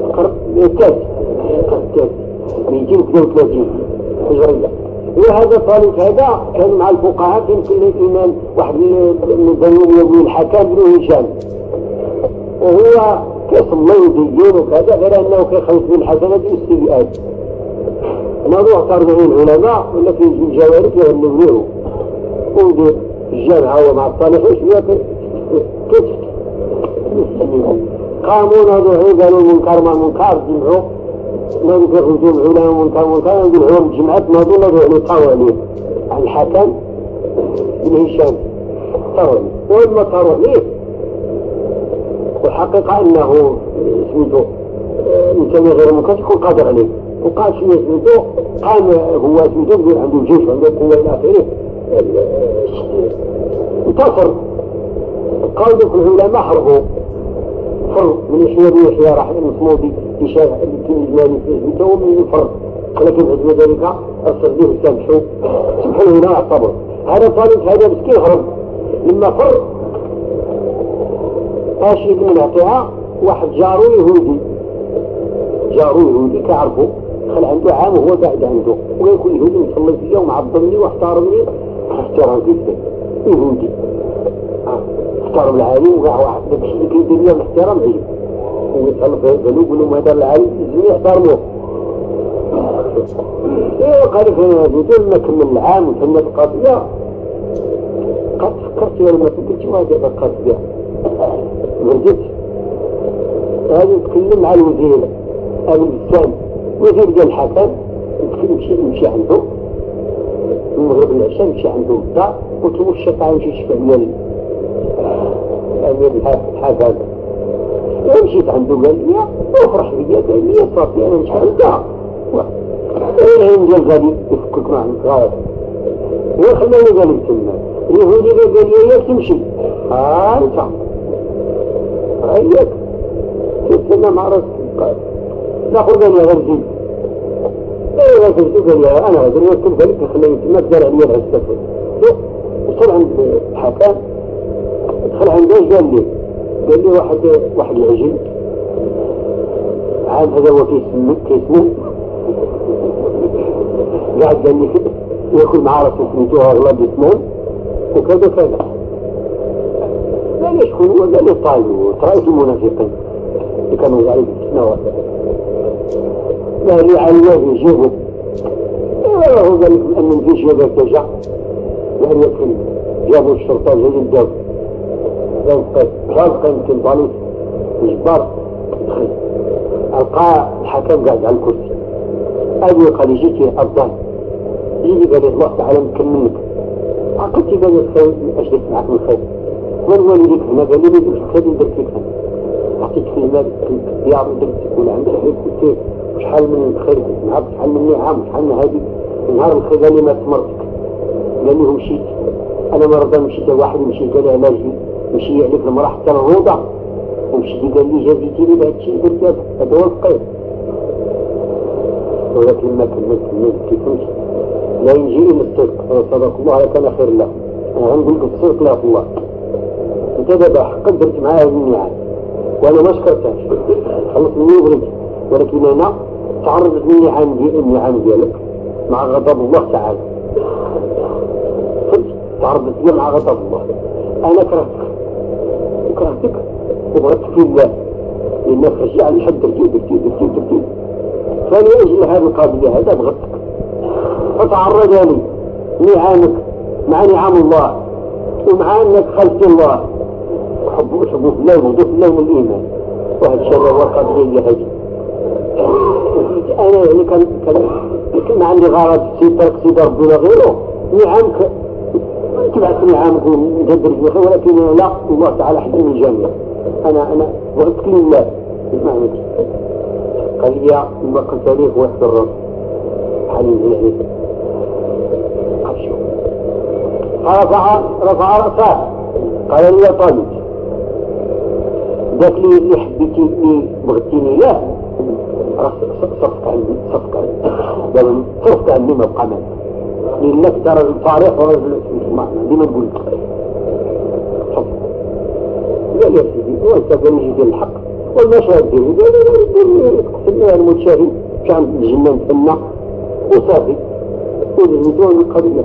القرن الثالث. القرن الثالث. 232 هجرية وهذا طالب هذا كان مع الفقهاء يمكن الإمام واحد من بني يومي الحكام بن هشام. وهو كيصلي ودين وكذا غير أنه كيخلص من الحسنات والسيئات موضوع صار به العلماء ولا في الجوارح يهنبوه ودي الجامعة ومع الصالحين شوية كيف؟ قاموا نضعوا قالوا المنكر ما المنكر جمعوا. نذكر جمعوا لهم منكر منكر نقول هم جمعت نضعوا نضعوا طوالي الحكم بن هشام. طوالي ولما طوالي والحقيقة أنه اسمه يسمي غير منكر يكون قادر عليه. وقال شنو اسمه قام هو اسمه عنده جيش عنده قوة إلى آخره. انتصر. قال ذوك العلماء حربوا فر من يحيى يحيى راح المصمودي في شارع الكنيزاني في بيته من الفر ولكن عندما ذلك. أرسل به سامحوا سبحانه هنا أعتبر. هذا طالب هذا مسكين هرب لما فر ماشي من اعطيها واحد جارو يهودي. جارو يهودي كعرفه خل عنده عام وهو قاعد عنده. ويكون يهودي مصلي فيا ومعظمني واحترمني. احترام جدا. يهودي. احترم العالم وقع واحد. داك الشيء اللي كيدير له الاحترام ديالو قالوا يقولوا هذا العالم الجميع يحترموه إيه قال فينا قلت لما كمل العام وفهمنا القضية قد فكرت يا لما قلت ما هذا القضية ورجعت هذا نتكلم مع الوزير ابو الإسلام. وزير ديال الحكم نمشي نمشي عنده. المغرب العشاء نمشي عنده الدار قلت له الشيخ تعال نمشي نشفع لي امير الحكم ومشيت عنده قال لي افرح بيا قال لي صافي أنا نمشي عندها إيه جال غادي يفكك مع الغاية وخلاني قال لي تما اليهودي قال لي ياك تمشي ها انت هيك قلت أنا مع راسك نأخذ قال لي غير زيد إيه غير قال لي أنا غادي نوكل قال لك خلاني تما دار عليا العسكر وصل عند الحكام دخل عنده قال لي قال لي واحد واحد العجل. عاد هذا هو كيسمي كيسمي قاعد قال لي ياكل مع راسه سميتوها اغلب اثنين وكذا كذا. قال لي شكون؟ هو قال لي طايل. وترايت المنافقين اللي كانوا قاعدين في السنوات قال لي علاه يجيبوا هو قال لك أن الجيش هذا ارتجع وان يكون جابوا الشرطة جاي الدور كان خالق يمكن ضليل جبار ألقى الحكم قاعد على الكرسي. أبي قال جيتي أفضل؟ يجي قال الله تعالى مكملك عقلتي قال الخير أجلس معك من الخير. من والديك هنا قال لي بدك الخير ندير فيك هنا عطيك في المال كنت ديار ندير تكون عندك. حيث كنت شحال من الخير معك شحال من نعم شحال من هذه؟ نهار الخير قال لي ما تمرتك قال لي مشيت. أنا مرة مشيت واحد مشي قال لي مشي عليك المرأة حتى الروضة. ومشيت قال لي جازيتي لي بهذا الشيء درت هذا هو الخير ولكن ما كملت كملت كيفاش؟ لا يجي إلا الصدق صدق الله كان خير له. أنا غنقول لك الصدق لا في الله. أنت دابا حقا درت معاه هذه النعم وأنا ما شكرتهاش. خلص مني وبغيت ولكن أنا تعرضت عن النعم ديالك مع غضب الله تعالى. تعرضت لي مع غضب الله. أنا كرهتك وبغيتك في الله لأنك رجع لي حد درتي درتي درتي درتي فلأجل هذه القضية هذا بغضك فتعرض لي. نعمك مع نعم الله. ومع أنك خلف الله حب حب الله وضوء الله من الإيمان. وهذا الشيء هو القضية هذه أنا يعني كان كان ما عندي غرض سيطرك سيد ربنا غيره. نعمك تبعث نعمك ومدبر ولكن لا الله تعالى حكيم الجنة أنا أنا بغضك لله بمعنى قال لي ما قلت لي هو السر حليم يعني فرفع رفع رأسه قال لي يا طالب ذاك لي اللي حبيتي اللي بغيتيني له صفك عني صفك عني صفك عني ما بقى مال الفارق ورجل معنى ديما نقول صفك يا سيدي وانت لي الحق والمشاهد ديالي المتشاهد كان الجنة مفنى وصافي ودون القضية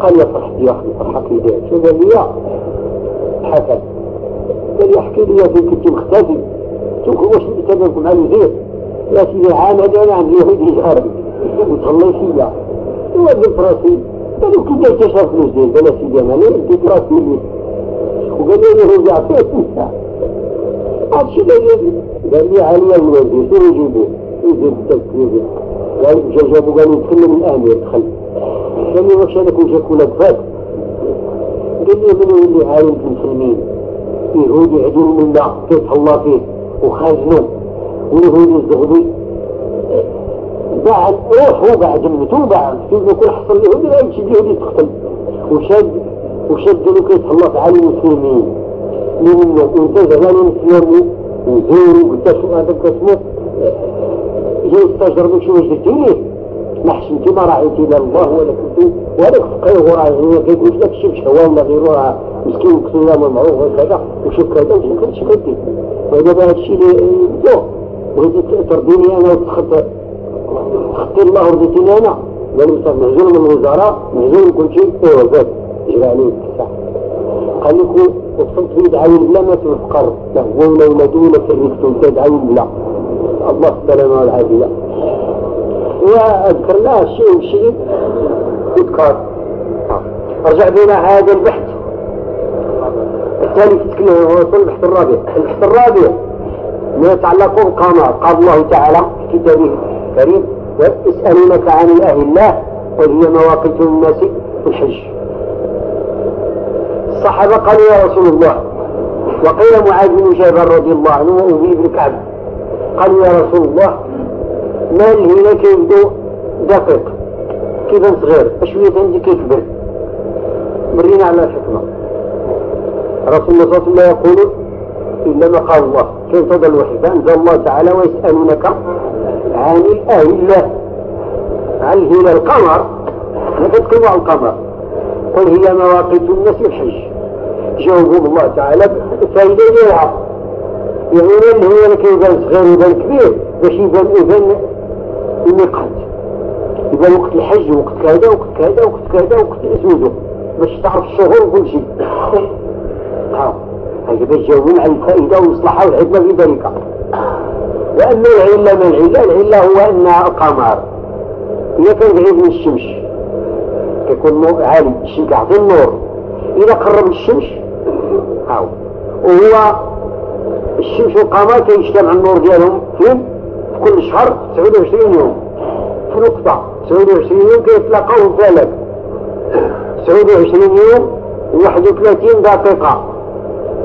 قال يا فرحت يا أخي فرحك لي شو قال لي حكى قال لي احكي لي في كنت مختفي قلت واش تبعكم مع الوزير يا سيدي عام هذا أنا عندي يهودي جاري وتهلاي فيا يوظف راسي قال له كي درت شرف الوزير قال أنا اديت راسي وقال لي يهودي عطيت هادشي قال لي عليا الوالدين شنو يجيبوا يجيب التكليف قال جابوا قالوا يدخل من اهله يدخل قال لي واش هذاك وجهك ولا كفاك قال لي من اللي في المسلمين يهودي عدو من الله كيتهلا فيه وخازنه ويهودي الزغبي بعد روح هو بعد جنته بعد. كيف يكون حصل اليهودي لا يمشي اليهودي تقتل وشاد وشاد له كيتهلا على المسلمين من وانت زمان مسلمي وزوروا قلت شو هذا اسمه. جاي استجربوا شو وجدتي ليه ما حشمتي ما راعيتي لا الله ولا كنتي وهذاك فقيه وراعي هو كيقول لك شوف ولا غيره مسكين كسولا والمعروف وكذا وشوف كذا وشوف كذا شوف كذا. ودابا هذا الشيء اللي بغيتي ترضيني أنا وتخط تخطي الله ورضيتيني أنا قال مثلا مهزول من الوزراء مهزول من كل شيء ايوا زاد. جرى عليه الساعة قال لكم وطفلت يدعون بلا ما تفكر هو ولا ولا فرقتو تدعون بلا الله. السلامة والعافية وأذكر لها شيء وشيء يذكر أرجع بنا هذا البحث. الثاني تتكلم هو البحث الرابع. البحث الرابع ما يتعلق بالقمر قال الله تعالى في كتابه الكريم. ويسألونك عن الله قل هي مواقيت في الحج. الصحابة قالوا يا رسول الله وقيل معاذ بن جبل رضي الله عنه وأبي بن كعب. قالوا يا رسول الله ما الهنا كيبدو دقيق. كيف صغير شوية عندي كيكبر. مرينا على الحكمة رسول الله صلى الله عليه وسلم يقول إلا ما قال الله. كيف تضل الوحي فأنزل الله تعالى ويسألونك عن الأهلة هل هي القمر؟ نفت على القمر. قل هي مواقيت الناس الحج جاوبهم الله تعالى فإذا ليها يعني اللي هو لك يبان صغير يبان كبير؟ باش يبان يبان الميقات. يبان وقت الحج وقت كذا وقت كذا وقت كذا وقت اسوده باش تعرف الشهور وكل شيء. ها. هذا باش يجاوبون على الفائدة والمصلحة والحكمة في ذلك. وأما العلة ما العلة العلة هو أن القمر. إذا كان بعيد من الشمس. يكون عالي الشمس يعطي النور. إذا قرب الشمس. هاو. وهو الشمس والقمر كيجتمع النور ديالهم فين في كل شهر 29 يوم. في نقطة. 29 يوم كيتلاقاو فلك 29 يوم و 31 دقيقة.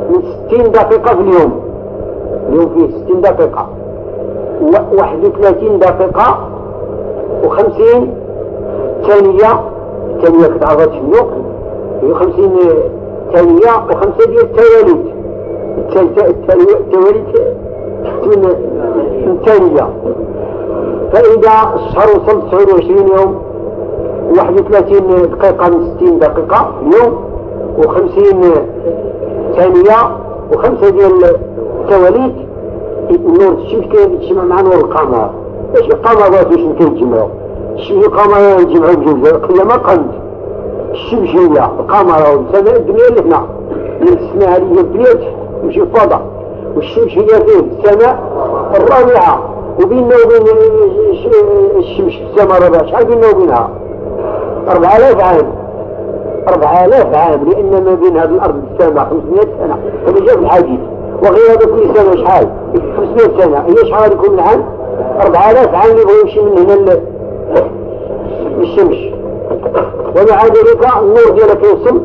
من 60 دقيقة في اليوم. اليوم فيه 60 دقيقة. و 31 دقيقة وخمسين ثانية ثانية كتعرض شنو هي خمسين ثانية وخمسة ديال التواليد. من الثانية فإذا الشهر وصل 29 يوم 31 دقيقة من 60 دقيقة اليوم و50 ثانية وخمسة ديال التواليد. النور الشمس كيتجمع مع نور القمر إيش القمر باش كيتجمعوا الشمس القمر يجمعوا بجوج كل ما قند. الشمسية القمر والسماء الدنيا اللي هنا السماء هذه البلاد يمشي فضاء والشمسية فيه السماء الرابعة وبيننا وبين الشمس السماء الرابعة شحال بيننا وبينها أربعة آلاف عام. أربعة آلاف عام. لأن ما بين هذه الأرض والسماء 500 سنة. هذا جاء في الحديث وغير كل سنة شحال. 500 سنة. هي شحال يكون العام؟ أربعة آلاف عام يبغى يمشي من هنا للشمس. ومع ذلك النور ديالك يوصل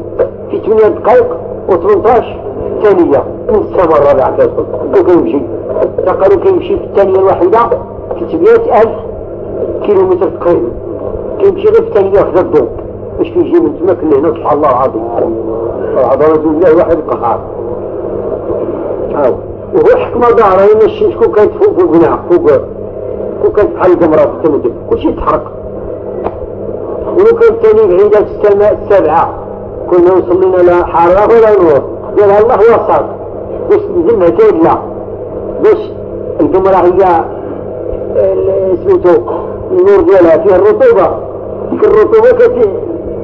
في 8 دقائق و18 ثانية. من السماء الرابعة كيوصل. كيمشي. تقريبا كيمشي في الثانية الواحدة 300 ألف كيلومتر تقريبا. كيمشي غير في الثانية واحدة الضوء. باش كيجي من تماك لهنا سبحان الله العظيم. عظمة الله واحد قهار وهو حكمة ظاهرة ان الشمس كون كانت فوق فوقنا فوق كون كانت بحال القمرة في التمدد كلشي تحرق ولو كان ثاني بعيدة السماء السبعة كنا وصلنا لا حرارة ولا نور. قال الله وسط. باش نزلنا لا. باش القمرة هي سميتو النور ديالها فيها الرطوبة. ديك الرطوبة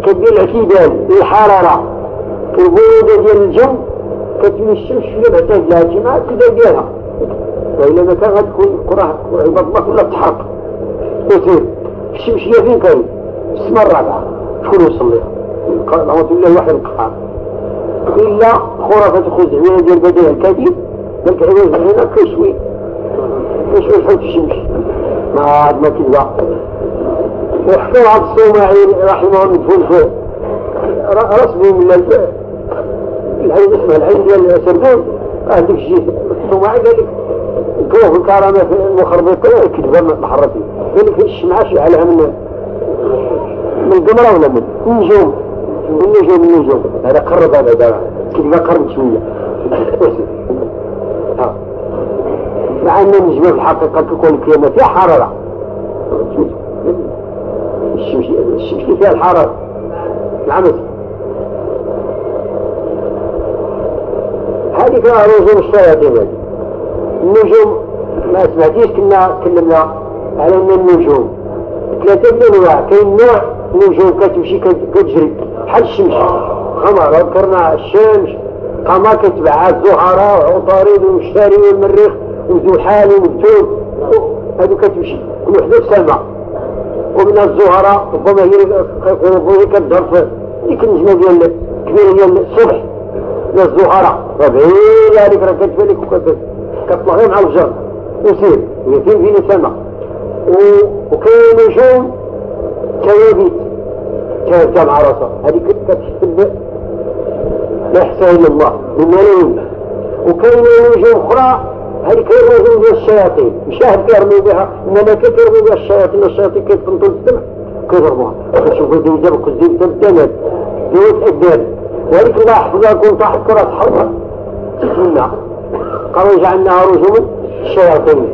كدير الاعتدال الحرارة. البرودة ديال الجو. كتمشي الشمس هي محتاج لها جماعة ديالها وإلا ما كان غتكون قرى عباد الله كلها تحرق وسير الشمس هي فين كاين السماء الرابعة. شكون يوصل لها؟ قال نعوذ بالله واحد القحار إلا خرافة خزعمية ديال بديع الكثير ذلك عوض هنا كشوي كشوي الحوت الشمس. ما عاد ما كذا وحكوا عبد الصومعي رحمه الله مدفون في رسمي من العين اسمه العين ديال سردون هذيك الشيء الصومعي قال لك كوه الكرامة في المخربط كذبة محرتي قال لك الشمعة شعلها من من القمرة ولا من النجوم النجوم النجوم هذا قرب هذا ده كذبة قرب شوية مع أن النجمة في الحقيقة تكون الكلمة فيها حرارة الشمس فيها الحرارة العمس هذه كلها نجوم الشياطين النجوم ما سمعتيش كنا تكلمنا على أن النجوم. ثلاثة انواع كاين نوع نجوم كتمشي كتجري. بحال الشمس. خمر ذكرنا الشمس. قما كتبع الزهراء وعطارد ومشتري والمريخ وزحال وبتوت هذو كتمشي. كل وحدة بسلمى ومن الزهراء ربما هي كتظهر في ديك النجمة ديال كبيرة ديال الصبح من الزهراء فبعيد هذيك راه كتبان لك كتطلع غير مع الفجر وسير. يتم فينا سما وكاين نجوم كوابيت كانت مع راسها هذيك كتحسب لا إلا الله. من ملايين وكاين نجوم أخرى. هذيك هي النجوم ديال الشياطين. مشاهد كيرموا بها. الملائكه كيرموا بها الشياطين. الشياطين كيتفنطوا السمع كيضربوها كتشوفوا ديجا بكزيب الدنيا دوت الدار وهذيك الله يحفظها كون طاحت كرة تحرك تتمنى قالوا جعلناها رجوما الشياطين.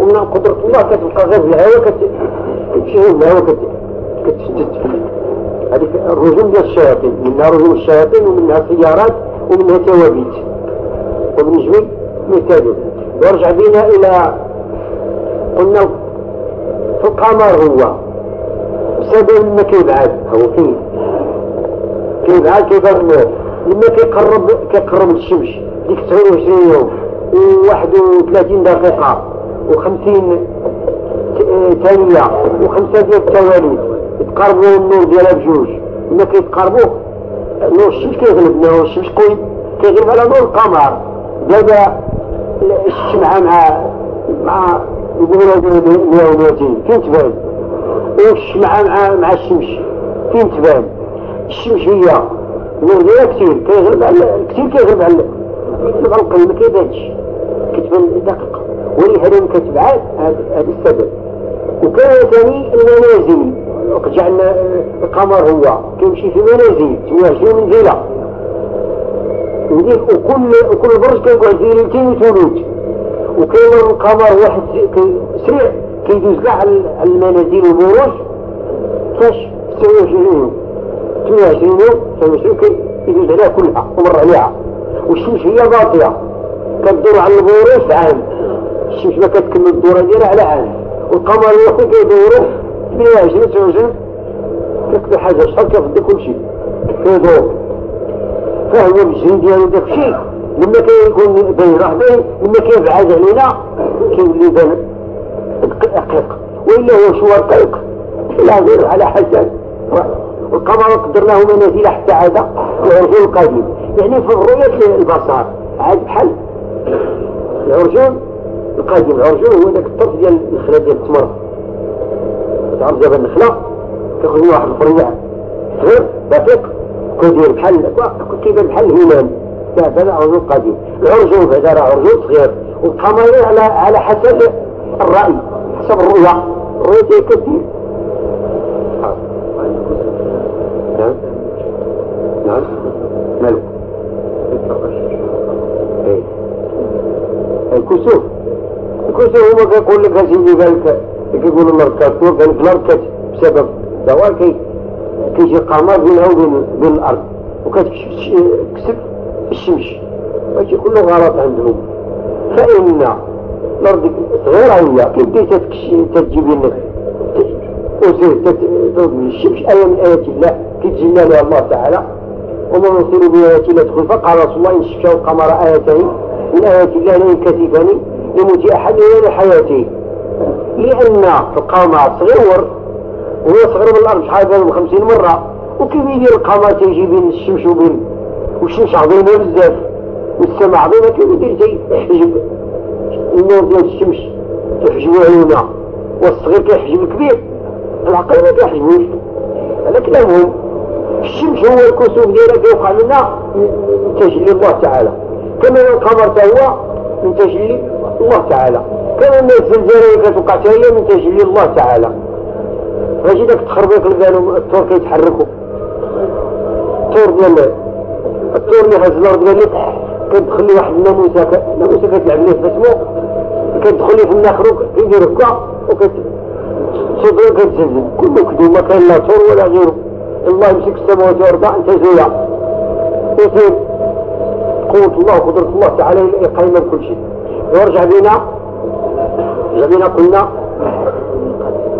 ومن قدرة الله كتبقى غير الهواء في الهواء كتشتت. هذيك الرجوم ديال الشياطين. منها رجوم الشياطين ومنها سيارات ومنها توابيت. وبنجمي مثال ورجع بنا إلى قلنا في القمر هو. بسبب ما كيبعد هو فيه كيبعد كيبان النور لما كيقرب كيقرب للشمس ديك 29 يوم و31 دقيقة و50 ثانية وخمسة ديال التواليد يتقربوا النور ديالها بجوج. لما كيتقربوا نور الشمس كيغلب نور الشمس قوي كيغلب على نور القمر. دابا الشمعة مع مع يقولوا 130 فين تبان؟ والشمعة مع مع الشمس فين تبان؟ نور ديالها كثير كيغلب على كثير كيغلب على كيغلب على القلب ما كيبانش. كتبان دقيقة ولهذا كتبعاد هذا السبب. وكان ثاني المنازل. وقد جعلنا القمر هو. كيمشي في منازل 28 منزلة وكل وكل برج كيقعد فيه ليلتين وثلث وكاين القمر واحد سريع. كيدوز كاع على المنازل والبروج كاش 29 يوم 28 يوم 29 كيدوز عليها كلها ومر عليها والشمس هي باطية كتدور على البروج عام. الشمس ما كتكمل الدورة ديالها على عام. والقمر الوحيد كيدورو 28 29 كتكتب حاجة شحال كيفضي كل شيء. كيدور فهو بالجن ديالو داك الشيء. لما كيكون بين رهبين لما كيبعد علينا كيولي بين دقيق وإلا هو شو رقيق لا غير على حسب والقمر قدرناه منازل حتى عاد العرجون القديم. يعني في رؤية البصر عاد بحال العرجون القديم. العرجون هو ذاك الطرف ديال النخلة ديال التمر. تعرف جبل النخلة؟ تاخذ واحد الفريع صغير دقيق كيدير بحال كيبان بحال الهمام هذا عرجون قديم العرجون هذا راه عرجون صغير. والقمر على على حسب الرأي حسب الرؤية. الرؤية ديال نعم نعم. مالك إيه. الكسوف. الكسوف هما كيقول لك اسيدي قالك كيقول الله الكسوف قال لك الأرض بسبب دواء كي كيجي قمر بينها وبين بين الأرض وكتكسب الشمس. ماشي كله غلط عندهم. فإن الأرض صغيرة هي كيف بديت تجيب لك؟ وسير الشمس آية من آيات الله كتجينا لها الله تعالى وما نصير بآيات الله تدخل فقال رسول الله إن شفاه القمر آيتين من آيات الله ينكتفان لموت أحد ولا لحياته لأن القمر صغير وهو صغير من الأرض شحال من خمسين مرة وكيف يدير القمر تيجي بين الشمس وبين والشمس عظيمة بزاف والسماء عظيمة كيف يدير زي يحجب النور ديال الشمس كيحجبو عيونا والصغير كيحجب الكبير العقل ما كيحجبوش هذا كلامهم الشمس هو الكسوف ديالها كيوقع لنا من تجلي الله تعالى. كما القمر هو من تجلي الله تعالى. كما الزلزال كتوقع هي من تجلي الله تعالى. فاجي داك التخربيق اللي قالوا الطور كيتحركوا. الطور ديال الطور اللي هز الأرض قال لك كتدخل لي واحد الناموسه الناموسه كتلعب ليه باسمو. كتدخل لي في النخر كيدير هكا وكت صدر كتزلزل كله كدو ما كان لا طور ولا غيره الله يمسك السماوات والارض انت زويا وصير قوة الله وقدرة الله تعالى قائمة بكل شيء ورجع بينا رجع بينا قلنا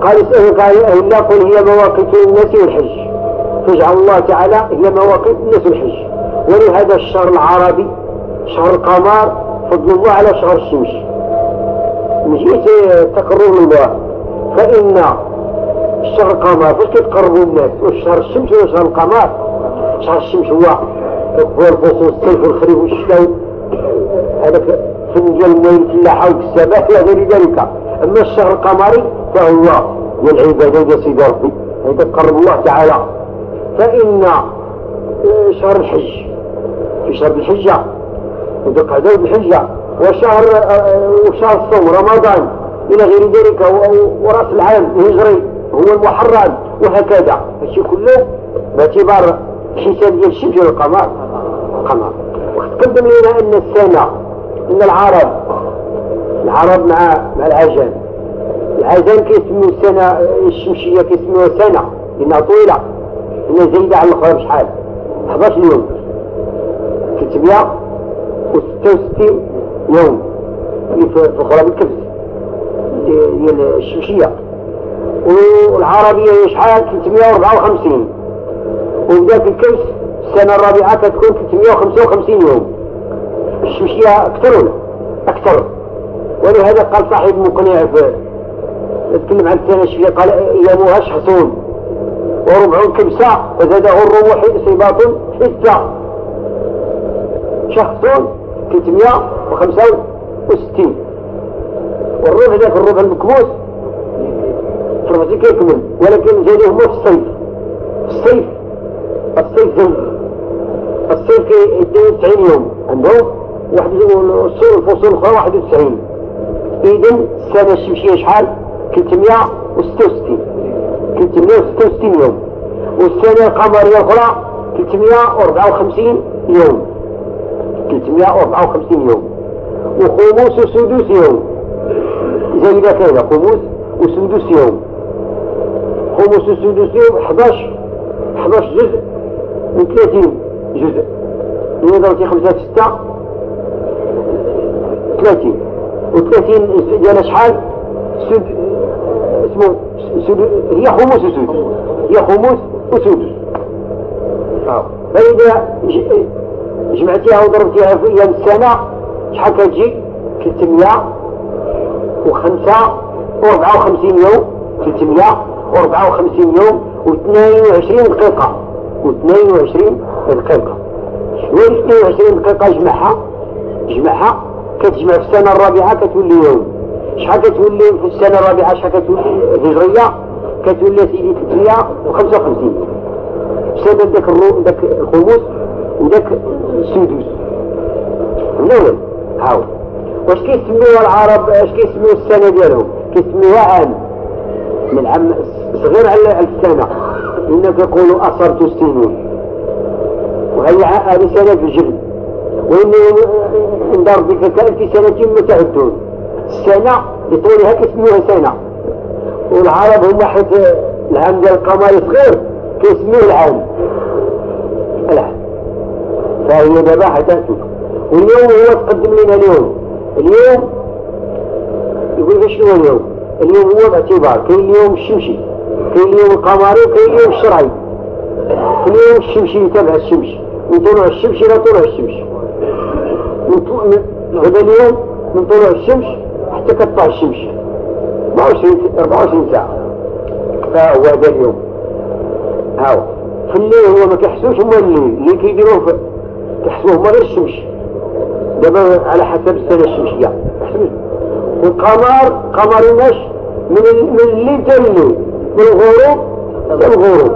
قال اسأل قال إلا قل هي مواقيت للناس والحج فاجعل الله تعالى هي مواقيت الناس والحج ولهذا الشهر العربي شهر القمر فضل الله على شهر الشمس من جهة تقرب الله فإن شهر القمر فاش كيتقربوا الناس؟ واش شهر الشمس ولا شهر القمر؟ شهر الشمس هو هو الفصول الصيف والخريف والشتاء. هذاك فن ديال الماء الفلاحة والكسابة إلى غير ذلك أما الشهر القمري فهو والعبادة ديال سيدي ربي. هذا تقرب الله تعالى. فإن شهر الحج في شهر الحجة وذو القعدة الحجة وشهر وشهر الصوم رمضان. إلى غير ذلك ورأس العام الهجري هو المحرم وهكذا. هادشي كله باعتبار الحساب ديال والقمر القمر. وتقدم لنا أن السنة أن العرب العرب مع مع العجم العجم كيسميو السنة الشمسية كيسميوها سنة لأنها طويلة. لأنها زايدة على الأخرى بشحال 11 يوم. 366 يوم. في الأخرى بالكبس ديال الشمسية والعربية شحال 354 وبداك الكبس السنة الرابعة كتكون 355 يوم. الشمسية أكثر ولا أكثر. ولهذا قال صاحب مقنع في نتكلم عن السنة الشمسية قال أيامها شحصون وربع كبسة وزاده الروح صباط حسة شخصون 365 والربع ذاك الربع المكبوس. فرمتي كيكمل ولكن زادوه هو في الصيف في الصيف الصيف ذنب الصيف كيديروا 90 يوم. عندهم واحد الصور الفصول الاخرى 91 اذا السنة الشمسية شحال؟ 366 366 يوم. والسنة القمرية الأخرى؟ 354 يوم. 354 يوم. وخموس وسدوس يوم. زي إذا كان خموس وسدوس يوم. خمس السدسين 11 11 جزء من 30 جزء. إذا ضربتي خمسة ستة 30 و30 ديال شحال؟ سد اسمه سد هي خمس وسدس هي خمس وسدس فإذا جمعتيها وضربتيها في أيام السنة شحال كتجي؟ 355 يوم 300 و54 يوم و22 دقيقة. و22 دقيقة. وين 22 دقيقة جمعها. جمعها كتجمع في السنة الرابعة كتولي يوم. شحال كتولي في السنة الرابعة؟ شحال كتولي؟ هجرية كتولي سيدي 355 بسبب داك الرو داك الخموس وداك السدوس. الأول هاو. واش كيسميوها العرب؟ اش كيسميو السنة ديالهم؟ كيسميوها عام. من عام صغير على السنة إنك يقولوا أصرت السنين وهي رسالة الجهل وإن عند ربك كألف سنة ما تعدون. السنة بطولها كيسموها سنة. والعرب هم حيث العام ديال القمر صغير كيسموه العام. العام. فهي دابا حتى واليوم هو تقدم لنا اليوم. اليوم يقول شنو اليوم؟ اليوم هو باعتبار كاين اليوم الشمسي كاين اليوم القمري وكاين اليوم الشرعي اليوم الشمسي يتابع الشمس من طلوع الشمس إلى طلوع الشمس من هذا اليوم من طلوع الشمس حتى كتطلع الشمس 24 24 ساعة. فهو هذا اليوم. هاو. في الليل هو ما كيحسوش هما الليل. اللي كيديروه كيحسوه هما غير الشمس دابا على حسب السنة الشمسية. والقمر قمر النش من حتى الليل من الغروب إلى الغروب.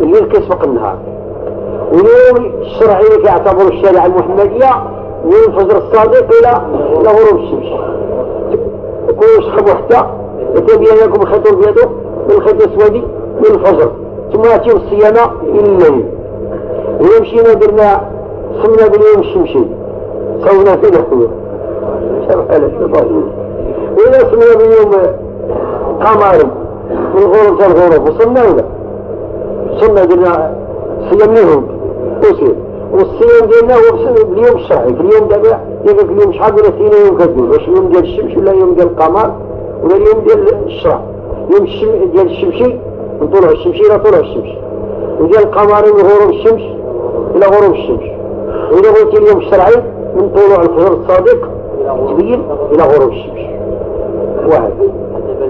الليل كيسبق النهار. واليوم الشرعي كيعتبر الشريعة المحمدية من الفجر الصادق إلى غروب الشمس. يكونوا شخبوا حتى يتبين لكم الخيط الأبيض من الخيط الأسود من الفجر ثم يأتي الصيام إلى الليل اليوم درنا صمنا باليوم الشمسي. فيه خويا شرح على وإذا صمنا باليوم قمري من حتى الغروب وصلنا ولا وصلنا قلنا لهم. وسير والصيام ديالنا هو باليوم الشرعي اليوم دابا في اليوم شحال ولا سينا يوم كدوز واش اليوم ديال الشمس ولا اليوم ديال القمر ولا اليوم ديال الشرع؟ يوم ديال الشمسي من طلوع الشمس إلى طلوع الشمس. وديال القمر من غروب الشمس إلى غروب الشمس. وإذا قلت اليوم الشرعي من طلوع الفجر الصادق تبين إلى غروب الشمس. واحد.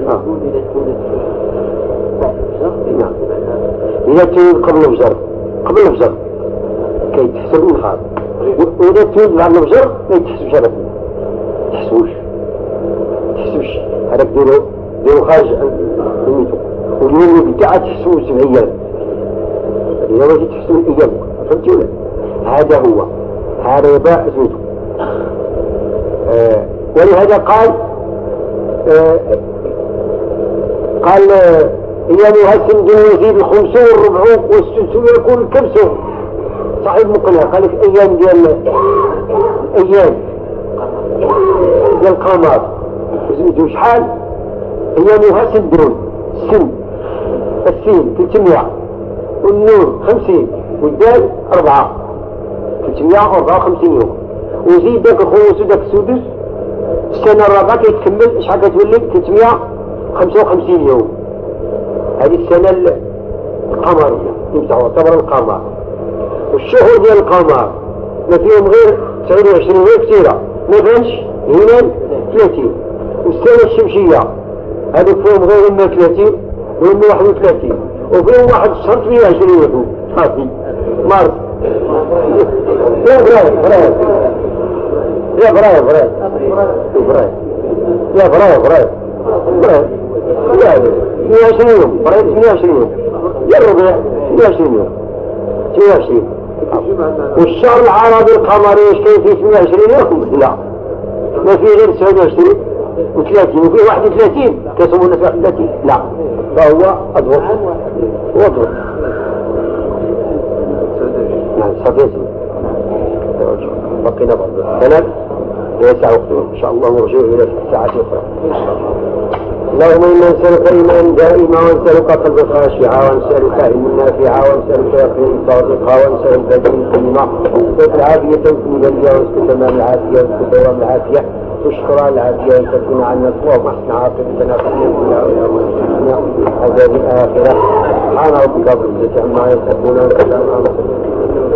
آه. نعم. إذا تولد قبل الفجر قبل الفجر كي تحسب النهار وإذا تولد بعد الفجر ما يتحسبش أبدا تحسبوش. تحسبش. هذاك ديرو ديرو خارج سميتو واليوم بتاعها تحسبو سبع أيام اليوم تحسبو أيام فهمتي ولا؟ هذا هو. هذا يباع آه ولهذا قال آه قال آه أيامها سند يزيد الخمسون والربعون والسدسون يكون الكبسون صاحب مقنع. قال لك أيام ديال أيام ديال القمر. زيدوا شحال؟ أيامها سندون سن السين 300 والنون 50 والدال 4 354 يوم. وزيد ذاك الخمس وداك السدس السنة الرابعة كيتكمل شحال كتولي 355 يوم. هذه السنة القمرية تعتبر القمر والشهور ديال القمر ما فيهم غير 29 غير كثيرة. ما فهمش هنا 30 والسنة الشمسية هذوك فيهم غير إما 30 وإما 31 وفيهم واحد الشهر 28 صافي مارس يا فراي يا يا يعني 120 يوم فريد 120 يوم يا الربع 120 يوم 28 والشهر العربي القمري إيش كاين فيه 28 يوم لا ما فيه غير 29 و30 وفيه 31 كيصوموا الناس 31 لا فهو اضبط واضبط يعني صفيت بقينا بعض سند ويسع وقته إن شاء الله نرجع إلى الساعة أخرى اللهم إنا نسألك إيمان دائما ونسألك قلبا خاشعا ونسألك علما نافعا ونسألك يقين صادقا ونسألك دين كلمة ونسألك العافية في البلية ونسألك تمام العافية ونسألك دوام العافية. تشكر على العافية وتكون عنا اللهم احسن عاقبتنا في الدنيا عذاب الآخرة. سبحان ربك رب العزة عما يصفون وسلام على